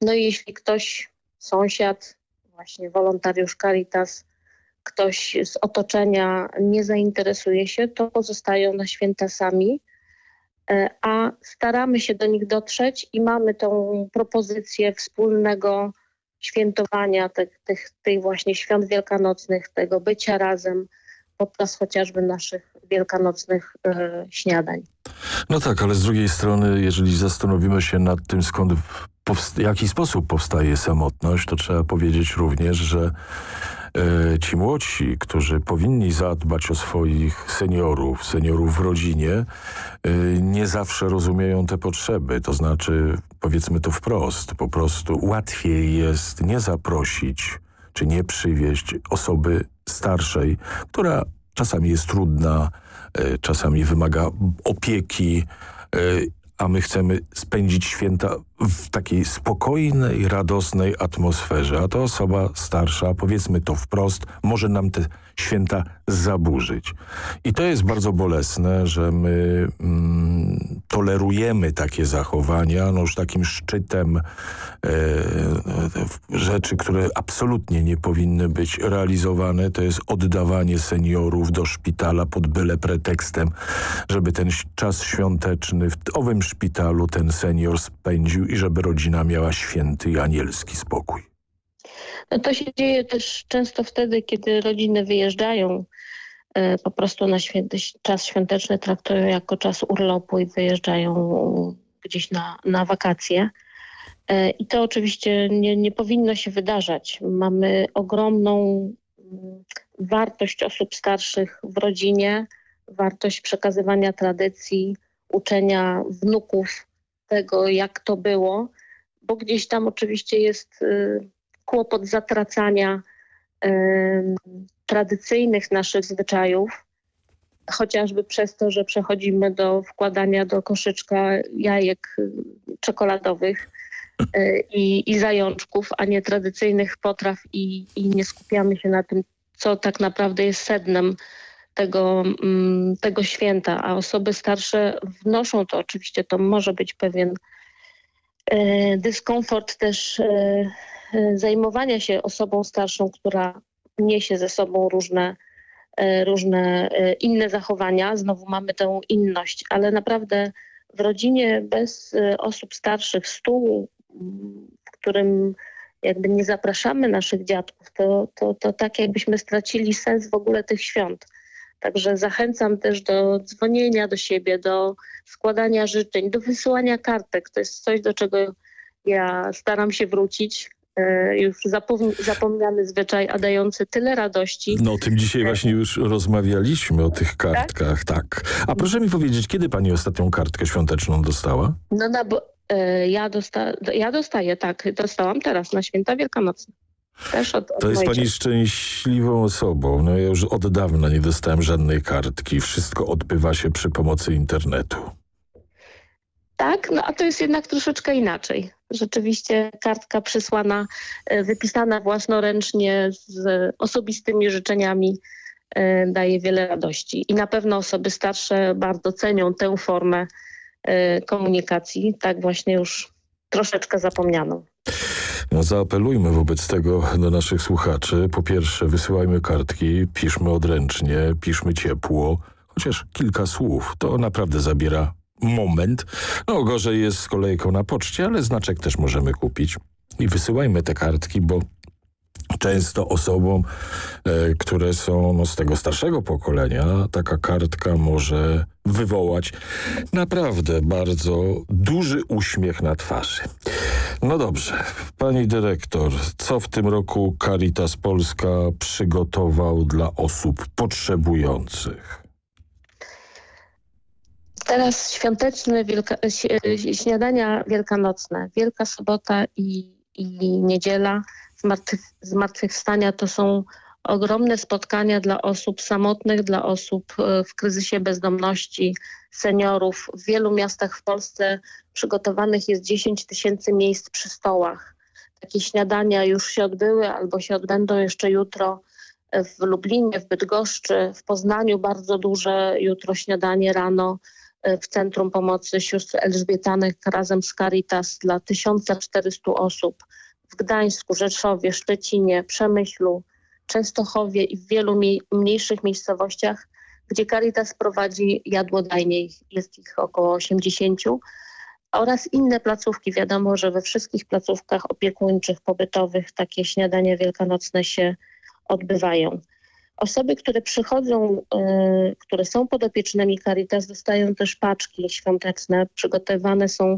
No i jeśli ktoś, sąsiad, właśnie wolontariusz Caritas, ktoś z otoczenia nie zainteresuje się, to pozostają na święta sami, E, a staramy się do nich dotrzeć i mamy tą propozycję wspólnego świętowania tych, tych, tych właśnie świąt wielkanocnych, tego bycia razem podczas chociażby naszych wielkanocnych e, śniadań. No tak, ale z drugiej strony, jeżeli zastanowimy się nad tym, skąd, w jaki sposób powstaje samotność, to trzeba powiedzieć również, że ci młodsi, którzy powinni zadbać o swoich seniorów, seniorów w rodzinie, e, nie zawsze rozumieją te potrzeby. To znaczy, powiedzmy to wprost, po prostu łatwiej jest nie zaprosić czy nie przywieźć osoby starszej, która czasami jest trudna, e, czasami wymaga opieki, e, a my chcemy spędzić święta w takiej spokojnej, radosnej atmosferze, a ta osoba starsza, powiedzmy to wprost, może nam te święta zaburzyć. I to jest bardzo bolesne, że my mm, tolerujemy takie zachowania, no już takim szczytem e, e, rzeczy, które absolutnie nie powinny być realizowane, to jest oddawanie seniorów do szpitala pod byle pretekstem, żeby ten czas świąteczny w owym szpitalu ten senior spędził i żeby rodzina miała święty anielski spokój. To się dzieje też często wtedy, kiedy rodziny wyjeżdżają e, po prostu na święty, czas świąteczny, traktują jako czas urlopu i wyjeżdżają gdzieś na, na wakacje. E, I to oczywiście nie, nie powinno się wydarzać. Mamy ogromną mm, wartość osób starszych w rodzinie, wartość przekazywania tradycji, uczenia wnuków tego, jak to było, bo gdzieś tam oczywiście jest y, kłopot zatracania em, tradycyjnych naszych zwyczajów, chociażby przez to, że przechodzimy do wkładania do koszyczka jajek y, czekoladowych y, i, i zajączków, a nie tradycyjnych potraw i, i nie skupiamy się na tym, co tak naprawdę jest sednem tego, mm, tego święta, a osoby starsze wnoszą to oczywiście, to może być pewien e, dyskomfort też e, zajmowania się osobą starszą, która niesie ze sobą różne, e, różne e, inne zachowania. Znowu mamy tę inność, ale naprawdę w rodzinie bez e, osób starszych, stół, w którym jakby nie zapraszamy naszych dziadków, to, to, to tak jakbyśmy stracili sens w ogóle tych świąt. Także zachęcam też do dzwonienia do siebie, do składania życzeń, do wysyłania kartek. To jest coś, do czego ja staram się wrócić. E, Już zapom- zapomniany zwyczaj, a dający tyle radości. No o tym dzisiaj właśnie już rozmawialiśmy, o tych kartkach, tak. A proszę mi powiedzieć, kiedy pani ostatnią kartkę świąteczną dostała? No, no bo e, ja, dosta- ja dostaję, tak, dostałam teraz na święta wielkanocne. Od, od To jest pani szczęśliwą osobą. No ja już od dawna nie dostałem żadnej kartki. Wszystko odbywa się przy pomocy internetu. Tak, no a to jest jednak troszeczkę inaczej. Rzeczywiście kartka przysłana, e, wypisana własnoręcznie z osobistymi życzeniami e, daje wiele radości. I na pewno osoby starsze bardzo cenią tę formę e, komunikacji, tak właśnie już troszeczkę zapomnianą. No, zaapelujmy wobec tego do naszych słuchaczy. Po pierwsze, wysyłajmy kartki, piszmy odręcznie, piszmy ciepło, chociaż kilka słów. To naprawdę zabiera moment. No, gorzej jest z kolejką na poczcie, ale znaczek też możemy kupić. I wysyłajmy te kartki, bo często osobom, e, które są no, z tego starszego pokolenia, taka kartka może wywołać naprawdę bardzo duży uśmiech na twarzy. No dobrze, pani dyrektor, co w tym roku Caritas Polska przygotował dla osób potrzebujących? Teraz świąteczne wielka, ś- śniadania wielkanocne, Wielka Sobota i, i Niedziela zmartwych, Zmartwychwstania to są ogromne spotkania dla osób samotnych, dla osób e, w kryzysie bezdomności, seniorów. W wielu miastach w Polsce przygotowanych jest 10 tysięcy miejsc przy stołach. Takie śniadania już się odbyły albo się odbędą jeszcze jutro e, w Lublinie, w Bydgoszczy, w Poznaniu bardzo duże jutro śniadanie rano e, w Centrum Pomocy Sióstr Elżbietanych razem z Caritas dla 1400 osób w Gdańsku, Rzeszowie, Szczecinie, Przemyślu, Częstochowie i w wielu mniejszych miejscowościach, gdzie Caritas prowadzi jadłodajnie, jest ich około 80 oraz inne placówki. Wiadomo, że we wszystkich placówkach opiekuńczych, pobytowych takie śniadania wielkanocne się odbywają. Osoby, które przychodzą, y, które są podopiecznymi Caritas, dostają też paczki świąteczne. Przygotowane są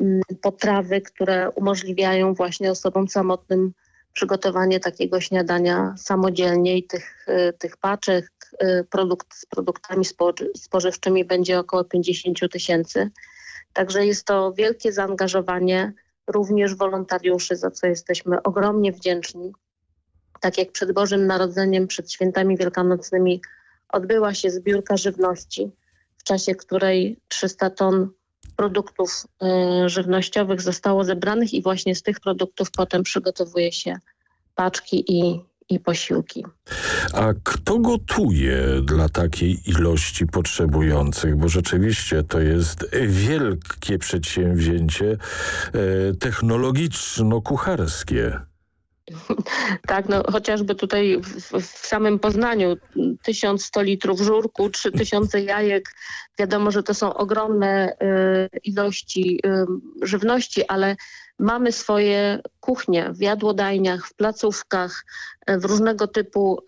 mm, potrawy, które umożliwiają właśnie osobom samotnym przygotowanie takiego śniadania samodzielnie i tych, y, tych paczek y, produkt, z produktami spoży- spożywczymi będzie około 50 tysięcy. Także jest to wielkie zaangażowanie również wolontariuszy, za co jesteśmy ogromnie wdzięczni. Tak jak przed Bożym Narodzeniem, przed świętami wielkanocnymi odbyła się zbiórka żywności, w czasie której 300 ton produktów y, żywnościowych zostało zebranych i właśnie z tych produktów potem przygotowuje się paczki i, i posiłki. A kto gotuje dla takiej ilości potrzebujących? Bo rzeczywiście to jest wielkie przedsięwzięcie e, technologiczno-kucharskie. Tak, no chociażby tutaj w, w- samym Poznaniu 1100 litrów żurku, 3000 jajek. Wiadomo, że to są ogromne y, ilości y, żywności, ale mamy swoje kuchnie w jadłodajniach, w placówkach, y, w różnego typu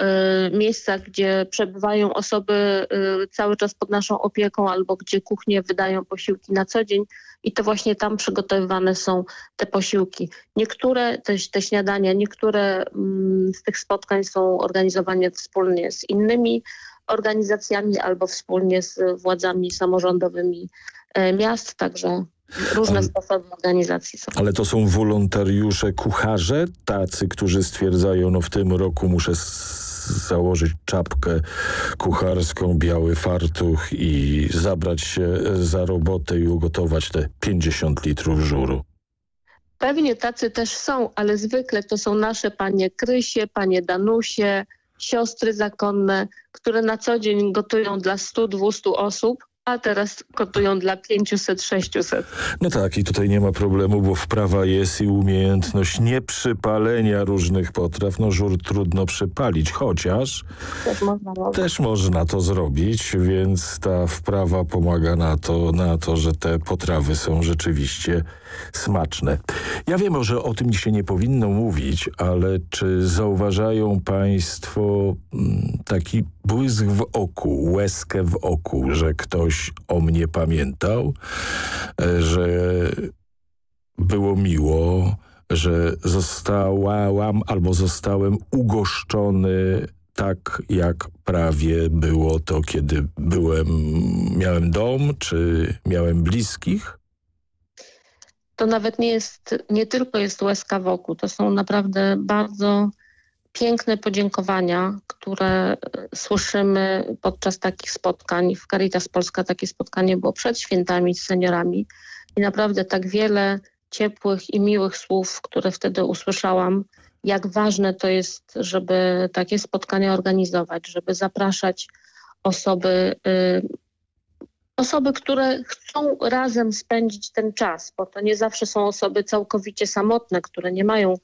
y, miejscach, gdzie przebywają osoby y, cały czas pod naszą opieką albo gdzie kuchnie wydają posiłki na co dzień i to właśnie tam przygotowywane są te posiłki. Niektóre te, te śniadania, niektóre mm, z tych spotkań są organizowane wspólnie z innymi organizacjami albo wspólnie z władzami samorządowymi e, miast, także różne sposoby organizacji są. Ale to są wolontariusze kucharze, tacy, którzy stwierdzają, no w tym roku muszę założyć czapkę kucharską, biały fartuch i zabrać się za robotę i ugotować te 50 litrów żuru. Pewnie tacy też są, ale zwykle to są nasze panie Krysie, panie Danusie, siostry zakonne, które na co dzień gotują dla 100-200 osób, a teraz gotują dla 500-600. No tak, i tutaj nie ma problemu, bo wprawa jest i umiejętność nieprzypalenia różnych potraw. No żur trudno przypalić, chociaż Tak można też można to zrobić, więc ta wprawa pomaga na to, na to, że te potrawy są rzeczywiście smaczne. Ja wiem, że o tym się nie powinno mówić, ale czy zauważają państwo mm, taki błysk w oku, łezkę w oku, że ktoś o mnie pamiętał, e, że było miło, że zostałam albo zostałem ugoszczony tak, jak prawie było to, kiedy byłem, miałem dom, czy miałem bliskich? To nawet nie jest, nie tylko jest łezka wokół, to są naprawdę bardzo piękne podziękowania, które e, słyszymy podczas takich spotkań. W Caritas Polska takie spotkanie było przed świętami z seniorami i naprawdę tak wiele ciepłych i miłych słów, które wtedy usłyszałam, jak ważne to jest, żeby takie spotkania organizować, żeby zapraszać osoby y, osoby, które chcą razem spędzić ten czas, bo to nie zawsze są osoby całkowicie samotne, które nie mają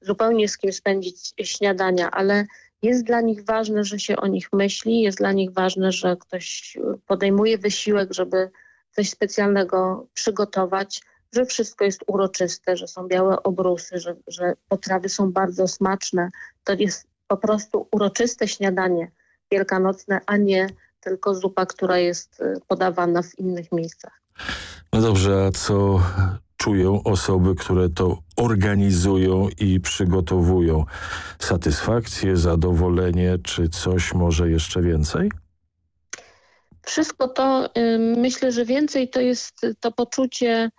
zupełnie z kim spędzić śniadania, ale jest dla nich ważne, że się o nich myśli, jest dla nich ważne, że ktoś podejmuje wysiłek, żeby coś specjalnego przygotować, że wszystko jest uroczyste, że są białe obrusy, że, że potrawy są bardzo smaczne. To jest po prostu uroczyste śniadanie wielkanocne, a nie tylko zupa, która jest y, podawana w innych miejscach. No dobrze, a co czują osoby, które to organizują i przygotowują? Satysfakcję, zadowolenie, czy coś może jeszcze więcej? Wszystko to, y, myślę, że więcej to jest to poczucie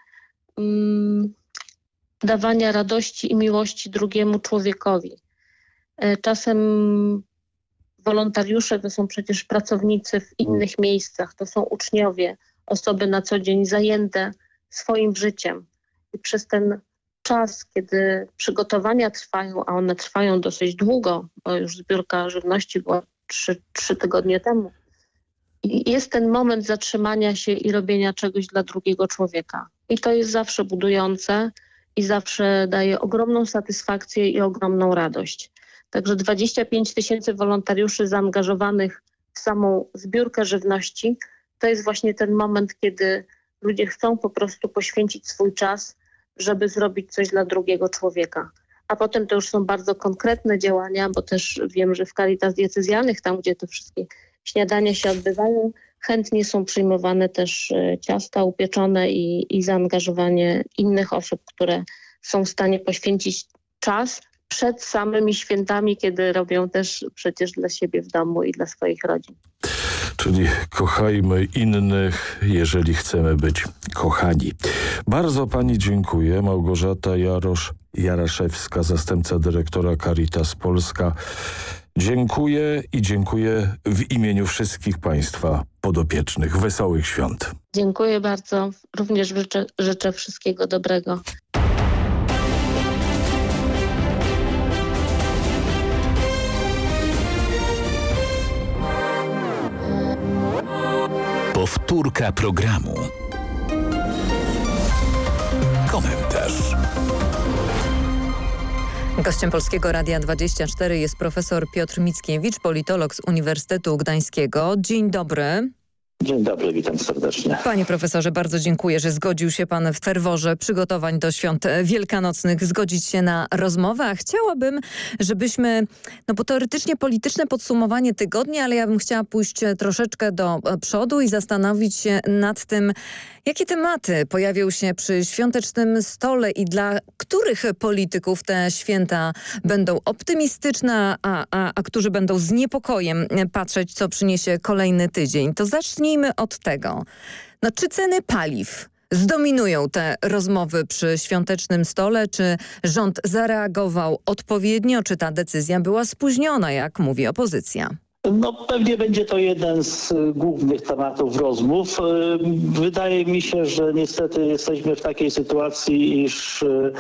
mm, dawania radości i miłości drugiemu człowiekowi. Y, Czasem wolontariusze to są przecież pracownicy w innych miejscach, to są uczniowie, osoby na co dzień zajęte swoim życiem. I przez ten czas, kiedy przygotowania trwają, a one trwają dosyć długo, bo już zbiórka żywności była trzy, trzy tygodnie temu, jest ten moment zatrzymania się i robienia czegoś dla drugiego człowieka. I to jest zawsze budujące i zawsze daje ogromną satysfakcję i ogromną radość. Także 25 tysięcy wolontariuszy zaangażowanych w samą zbiórkę żywności to jest właśnie ten moment, kiedy ludzie chcą po prostu poświęcić swój czas, żeby zrobić coś dla drugiego człowieka. A potem to już są bardzo konkretne działania, bo też wiem, że w Caritas diecezjalnych, tam gdzie te wszystkie śniadania się odbywają, chętnie są przyjmowane też e, ciasta upieczone i, i zaangażowanie innych osób, które są w stanie poświęcić czas przed samymi świętami, kiedy robią też przecież dla siebie w domu i dla swoich rodzin. Czyli kochajmy innych, jeżeli chcemy być kochani. Bardzo pani dziękuję. Małgorzata Jarosz-Jaraszewska, zastępca dyrektora Caritas Polska. Dziękuję i dziękuję w imieniu wszystkich państwa podopiecznych. Wesołych świąt. Dziękuję bardzo. Również życzę, życzę wszystkiego dobrego. Powtórka programu. Komentarz. Gościem Polskiego Radia 24 jest profesor Piotr Mickiewicz, politolog z Uniwersytetu Gdańskiego. Dzień dobry. Dzień dobry, witam serdecznie. Panie profesorze, bardzo dziękuję, że zgodził się pan w ferworze przygotowań do świąt wielkanocnych zgodzić się na rozmowę, a chciałabym, żebyśmy, no bo teoretycznie polityczne podsumowanie tygodnia, ale ja bym chciała pójść troszeczkę do przodu i zastanowić się nad tym, jakie tematy pojawią się przy świątecznym stole i dla których polityków te święta będą optymistyczne, a, a, a którzy będą z niepokojem patrzeć, co przyniesie kolejny tydzień. To zacznijmy od tego. No, czy ceny paliw zdominują te rozmowy przy świątecznym stole? Czy rząd zareagował odpowiednio? Czy ta decyzja była spóźniona, jak mówi opozycja? No pewnie będzie to jeden z y, głównych tematów rozmów. Y, Wydaje mi się, że niestety jesteśmy w takiej sytuacji, iż y,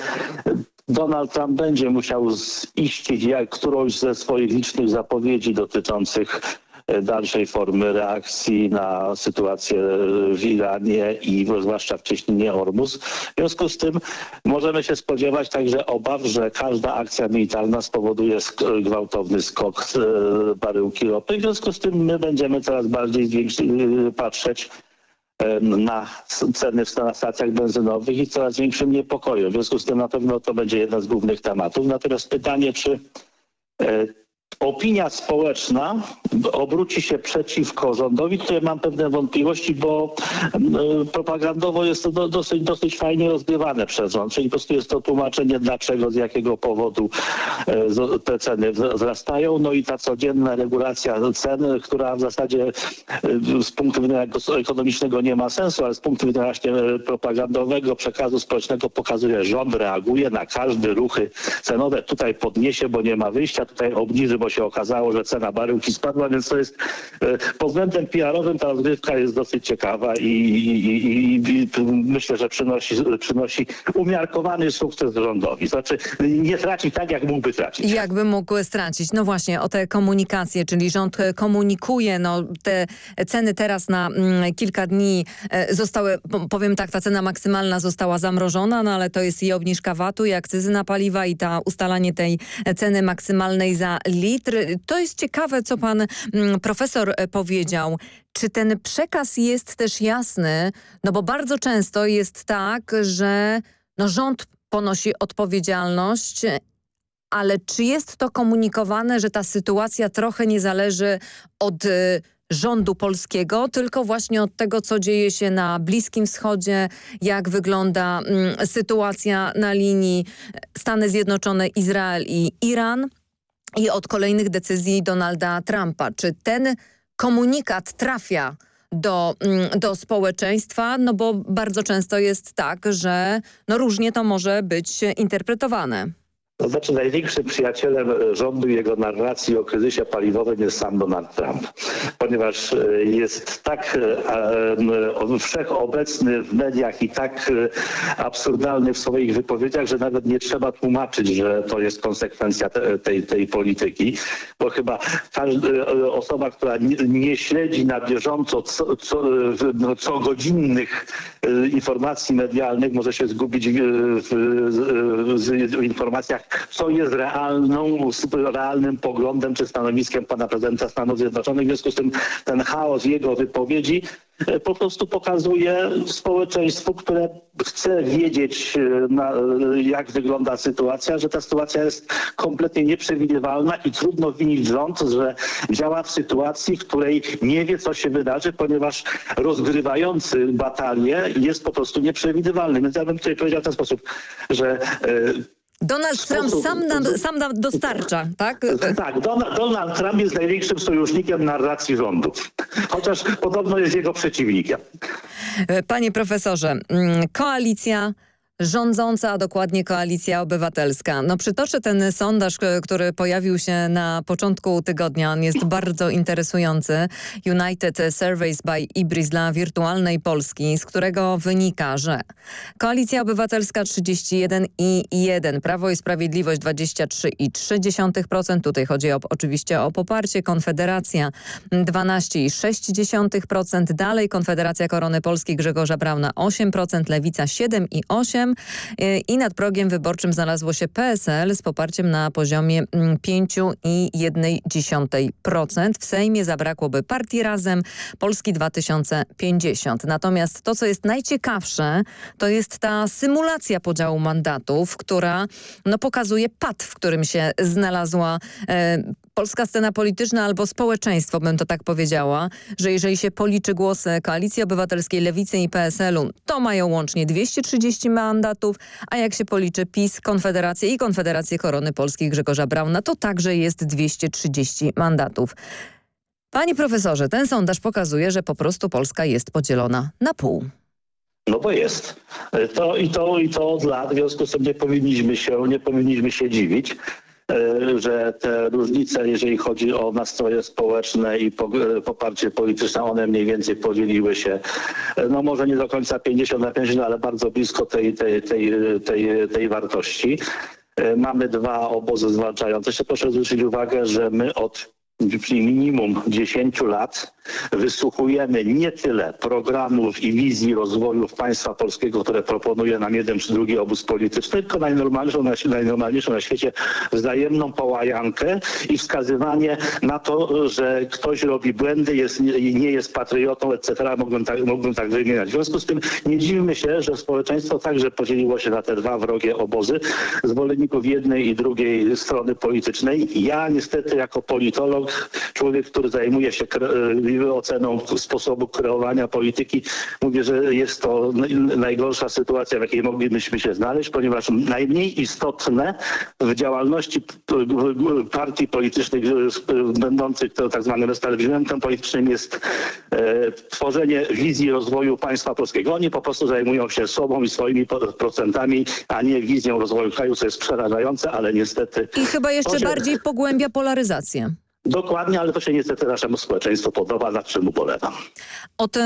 Donald Trump będzie musiał ziścić jak którąś ze swoich licznych zapowiedzi dotyczących dalszej formy reakcji na sytuację w Iranie i zwłaszcza w cieśninie Ormus. W związku z tym możemy się spodziewać także obaw, że każda akcja militarna spowoduje gwałtowny skok e, baryłki ropy. W związku z tym my będziemy coraz bardziej e, patrzeć e, na ceny na stacjach benzynowych i coraz większym niepokojem. W związku z tym na pewno to będzie jeden z głównych tematów. Natomiast pytanie, czy e, opinia społeczna obróci się przeciwko rządowi, tutaj mam pewne wątpliwości, bo e, propagandowo jest to do, dosyć, dosyć fajnie rozgrywane przez rząd, czyli po prostu jest to tłumaczenie dlaczego, z jakiego powodu e, te ceny wz- wzrastają, no i ta codzienna regulacja cen, która w zasadzie e, z punktu widzenia ekonomicznego nie ma sensu, ale z punktu widzenia właśnie propagandowego, przekazu społecznego pokazuje, że rząd reaguje na każde ruchy cenowe. Tutaj podniesie, bo nie ma wyjścia, tutaj obniży, bo się okazało, że cena baryłki spadła, więc to jest e, pod względem PR-owym ta rozgrywka jest dosyć ciekawa i, i, i, i myślę, że przynosi, przynosi umiarkowany sukces rządowi. Znaczy nie traci tak, jak mógłby tracić. Jakby mógł stracić? No właśnie, o te komunikacje, czyli rząd komunikuje, no te ceny teraz na mm, kilka dni e, zostały, po- powiem tak, ta cena maksymalna została zamrożona, no ale to jest i obniżka VAT-u, i akcyzy na paliwa, i ta ustalanie tej ceny maksymalnej za litr. To jest ciekawe, co pan mm, profesor e, powiedział. Czy ten przekaz jest też jasny? No bo bardzo często jest tak, że no rząd ponosi odpowiedzialność ale czy jest to komunikowane, że ta sytuacja trochę nie zależy od y, rządu polskiego, tylko właśnie od tego, co dzieje się na Bliskim Wschodzie, jak wygląda mm, sytuacja na linii Stany Zjednoczone, Izrael i Iran i od kolejnych decyzji Donalda Trumpa. Czy ten komunikat trafia do, mm, do społeczeństwa, no bo bardzo często jest tak, że no różnie to może być interpretowane. To znaczy największym przyjacielem rządu i jego narracji o kryzysie paliwowym jest sam Donald Trump, ponieważ e, jest tak e, e, wszechobecny w mediach i tak absurdalny w swoich wypowiedziach, że nawet nie trzeba tłumaczyć, że to jest konsekwencja te, tej, tej polityki, bo chyba każda osoba, która nie, śledzi na bieżąco co, co, no, co godzinnych informacji medialnych może się zgubić w, w, w informacjach co jest realną, realnym poglądem czy stanowiskiem pana prezydenta Stanów Zjednoczonych. W związku z tym ten chaos jego wypowiedzi e, po prostu pokazuje społeczeństwu, które chce wiedzieć, e, e, jak wygląda sytuacja, że ta sytuacja jest kompletnie nieprzewidywalna i trudno winić rząd, że działa w sytuacji, w której nie wie, co się wydarzy, ponieważ rozgrywający batalię jest po prostu nieprzewidywalny. Więc ja bym tutaj powiedział w ten sposób, że Donald Trump sam nam, sam nam dostarcza, tak? tak, Donald, Donald Trump jest największym sojusznikiem narracji rządu, chociaż podobno jest jego przeciwnikiem. Panie profesorze, mm, koalicja rządząca, a dokładnie Koalicja Obywatelska. No przytoczę ten sondaż, który pojawił się na początku tygodnia. On jest bardzo interesujący. United Surveys by Ibris dla wirtualnej Polski, z którego wynika, że Koalicja Obywatelska 31,1, Prawo i Sprawiedliwość 23,3%. Tutaj chodzi o, oczywiście o poparcie. Konfederacja 12,6%. Dalej Konfederacja Korony Polskiej Grzegorza Brauna 8%, Lewica 7,8% y, i nad progiem wyborczym znalazło się PSL z poparciem na poziomie mm, 5,1%. W Sejmie zabrakłoby partii Razem Polski 2050. Natomiast to, co jest najciekawsze, to jest ta symulacja podziału mandatów, która no, pokazuje pad, w którym się znalazła e, polska scena polityczna albo społeczeństwo, bym to tak powiedziała, że jeżeli się policzy głosy Koalicji Obywatelskiej, Lewicy i PSL-u, to mają łącznie 230 mandatów, a jak się policzy PiS, Konfederację i Konfederację Korony Polskiej Grzegorza Brauna, to także jest 230 mandatów. Panie profesorze, ten sondaż pokazuje, że po prostu Polska jest podzielona na pół. No bo jest. To i to i to od lat, w związku z tym nie powinniśmy się, nie powinniśmy się dziwić że te różnice, jeżeli chodzi o nastroje społeczne i e, poparcie polityczne, one mniej więcej podzieliły się, e, no może nie do końca 50 na 50, ale bardzo blisko tej, tej, tej, tej, tej wartości. Mamy dwa obozy zwalczające się. Proszę zwrócić uwagę, że my od minimum 10 lat wysłuchujemy nie tyle programów i wizji rozwoju państwa polskiego, które proponuje nam jeden czy drugi obóz polityczny, tylko najnormalniejszą na, najnormalniejszą na świecie wzajemną połajankę i wskazywanie na to, że ktoś robi błędy, jest, nie jest patriotą, etc. Mógłbym tak, mógłbym tak wymieniać. W związku z tym nie dziwmy się, że społeczeństwo także podzieliło się na te dwa wrogie obozy, zwolenników jednej i drugiej strony politycznej. Ja niestety jako politolog, człowiek, który zajmuje się oceną sposobu kreowania polityki. Mówię, że jest to najgorsza sytuacja, w jakiej moglibyśmy się znaleźć, ponieważ najmniej istotne w działalności partii politycznych będących to tak zwanym establishmentem politycznym jest e, tworzenie wizji rozwoju państwa polskiego. Oni po prostu zajmują się sobą i swoimi procentami, a nie wizją rozwoju kraju, co jest przerażające, ale niestety... I chyba jeszcze bardziej pogłębia polaryzację. Dokładnie, ale to się niestety naszemu społeczeństwu podoba, nad czym ubolewam. Od e,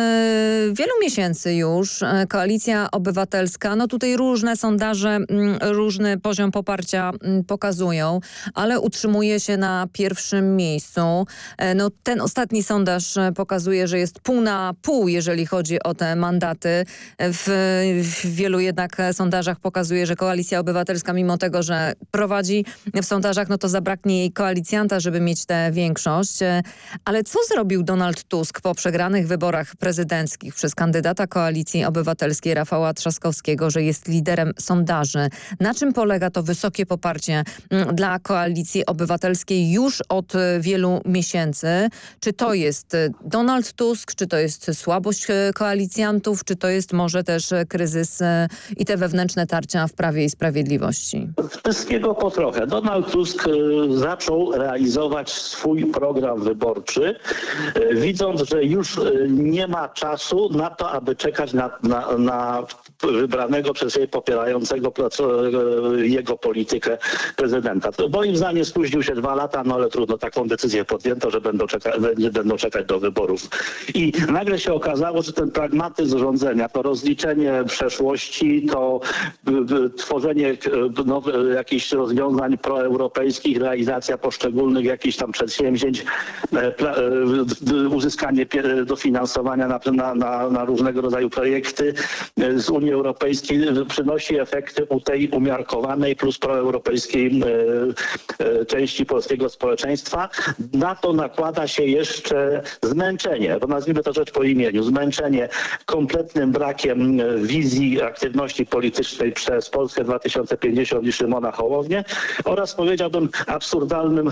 wielu miesięcy już e, Koalicja Obywatelska, no tutaj różne sondaże, m, różny poziom poparcia m, pokazują, ale utrzymuje się na pierwszym miejscu. E, no ten ostatni sondaż pokazuje, że jest pół na pół, jeżeli chodzi o te mandaty. W, w wielu jednak sondażach pokazuje, że Koalicja Obywatelska, mimo tego, że prowadzi w sondażach, no to zabraknie jej koalicjanta, żeby mieć te większość. E, ale co zrobił Donald Tusk po przegranych wyborach prezydenckich przez kandydata Koalicji Obywatelskiej Rafała Trzaskowskiego, że jest liderem sondaży? Na czym polega to wysokie poparcie mm, dla Koalicji Obywatelskiej już od e, wielu miesięcy? Czy to jest e, Donald Tusk, czy to jest słabość koalicjantów, czy to jest może też kryzys i te wewnętrzne tarcia w Prawie i Sprawiedliwości? Wszystkiego po trochę. Donald Tusk zaczął realizować swój program wyborczy, e, widząc, że już e, nie ma czasu na to, aby czekać na, na, na wybranego przez siebie popierającego e, jego politykę prezydenta. Moim zdaniem spóźnił się dwa lata, no ale trudno, taką decyzję podjęto, że będą, czeka będą czekać do wyborów. I nagle się okazało, że ten pragmatyzm rządzenia, to rozliczenie przeszłości, to tworzenie jakichś rozwiązań proeuropejskich, realizacja poszczególnych jakichś tam przedsięwzięć, e, e, uzyskanie dofinansowania na, na, na różnego rodzaju projekty e, z Unii Europejskiej przynosi efekty u tej umiarkowanej plus proeuropejskiej części polskiego społeczeństwa. Na to nakłada się jeszcze zmęczenie, bo nazwijmy to rzecz po imieniu, zmęczenie kompletnym brakiem wizji aktywności politycznej przez Polskę 2050 i Szymona Hołownię oraz powiedziałbym absurdalnym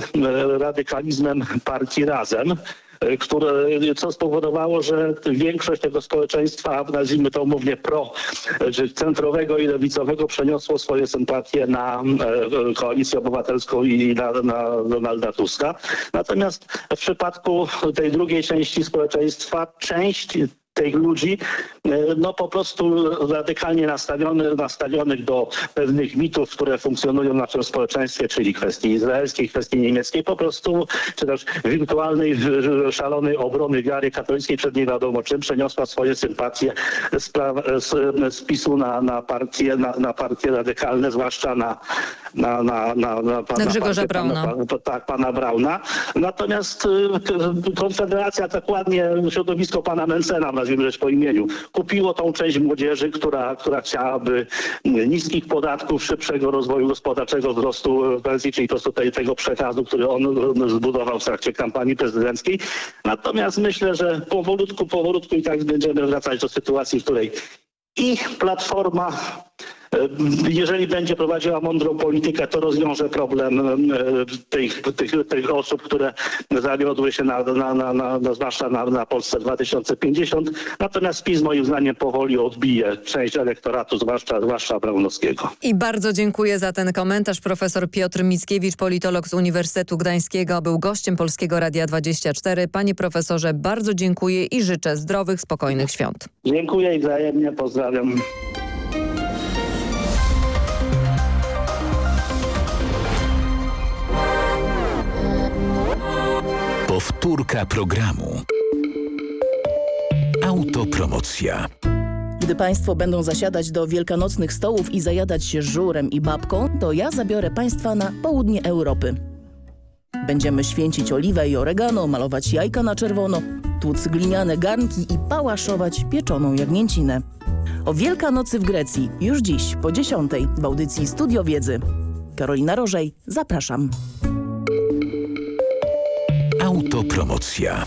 radykalizmem mechanizmem partii Razem, e, które, co spowodowało, że większość tego społeczeństwa, nazwijmy to umownie pro, czy centrowego i lewicowego przeniosło swoje sympatie na e, koalicję obywatelską i na, na Donalda Tuska. Natomiast w przypadku tej drugiej części społeczeństwa część tych ludzi, e, no po prostu radykalnie nastawiony, nastawionych do pewnych mitów, które funkcjonują w naszym społeczeństwie, czyli kwestii izraelskiej, kwestii niemieckiej, po prostu, czy też wirtualnej, szalonej obrony wiary katolickiej przed nie wiadomo czym, przeniosła swoje sympatie z, z, z PiSu na, na, partie, na, na partie radykalne, zwłaszcza na, na, na, na, na pana, na Grzegorza Brauna. Pana, tak, pana Brauna. Natomiast y, Konfederacja, tak ładnie środowisko pana Mencena, nazwijmy rzecz po imieniu, kupiło tą część młodzieży, która, która chciałaby niskich podatków, szybszego rozwoju gospodarczego, wzrostu pensji, czyli po prostu tej, tego przekazu, który on zbudował w trakcie kampanii prezydenckiej. Natomiast myślę, że powolutku, powolutku i tak będziemy wracać do sytuacji, w której i Platforma Jeżeli będzie prowadziła mądrą politykę, to rozwiąże problem e, tych, tych, tych osób, które zawiodły się na, na, na, na, na zwłaszcza na, na Polsce 2050. Natomiast PiS moim zdaniem powoli odbije część elektoratu, zwłaszcza, zwłaszcza Braunowskiego. I bardzo dziękuję za ten komentarz. Profesor Piotr Mickiewicz, politolog z Uniwersytetu Gdańskiego, był gościem Polskiego Radia 24. Panie profesorze, bardzo dziękuję i życzę zdrowych, spokojnych świąt. Dziękuję i wzajemnie pozdrawiam. Powtórka programu. Autopromocja. Gdy Państwo będą zasiadać do wielkanocnych stołów i zajadać się żurem i babką, to ja zabiorę Państwa na południe Europy. Będziemy święcić oliwę i oregano, malować jajka na czerwono, tłuc gliniane garnki i pałaszować pieczoną jagnięcinę. O Wielkanocy w Grecji już dziś po 10 w audycji Studio Wiedzy. Karolina Rożej, zapraszam. Autopromocja.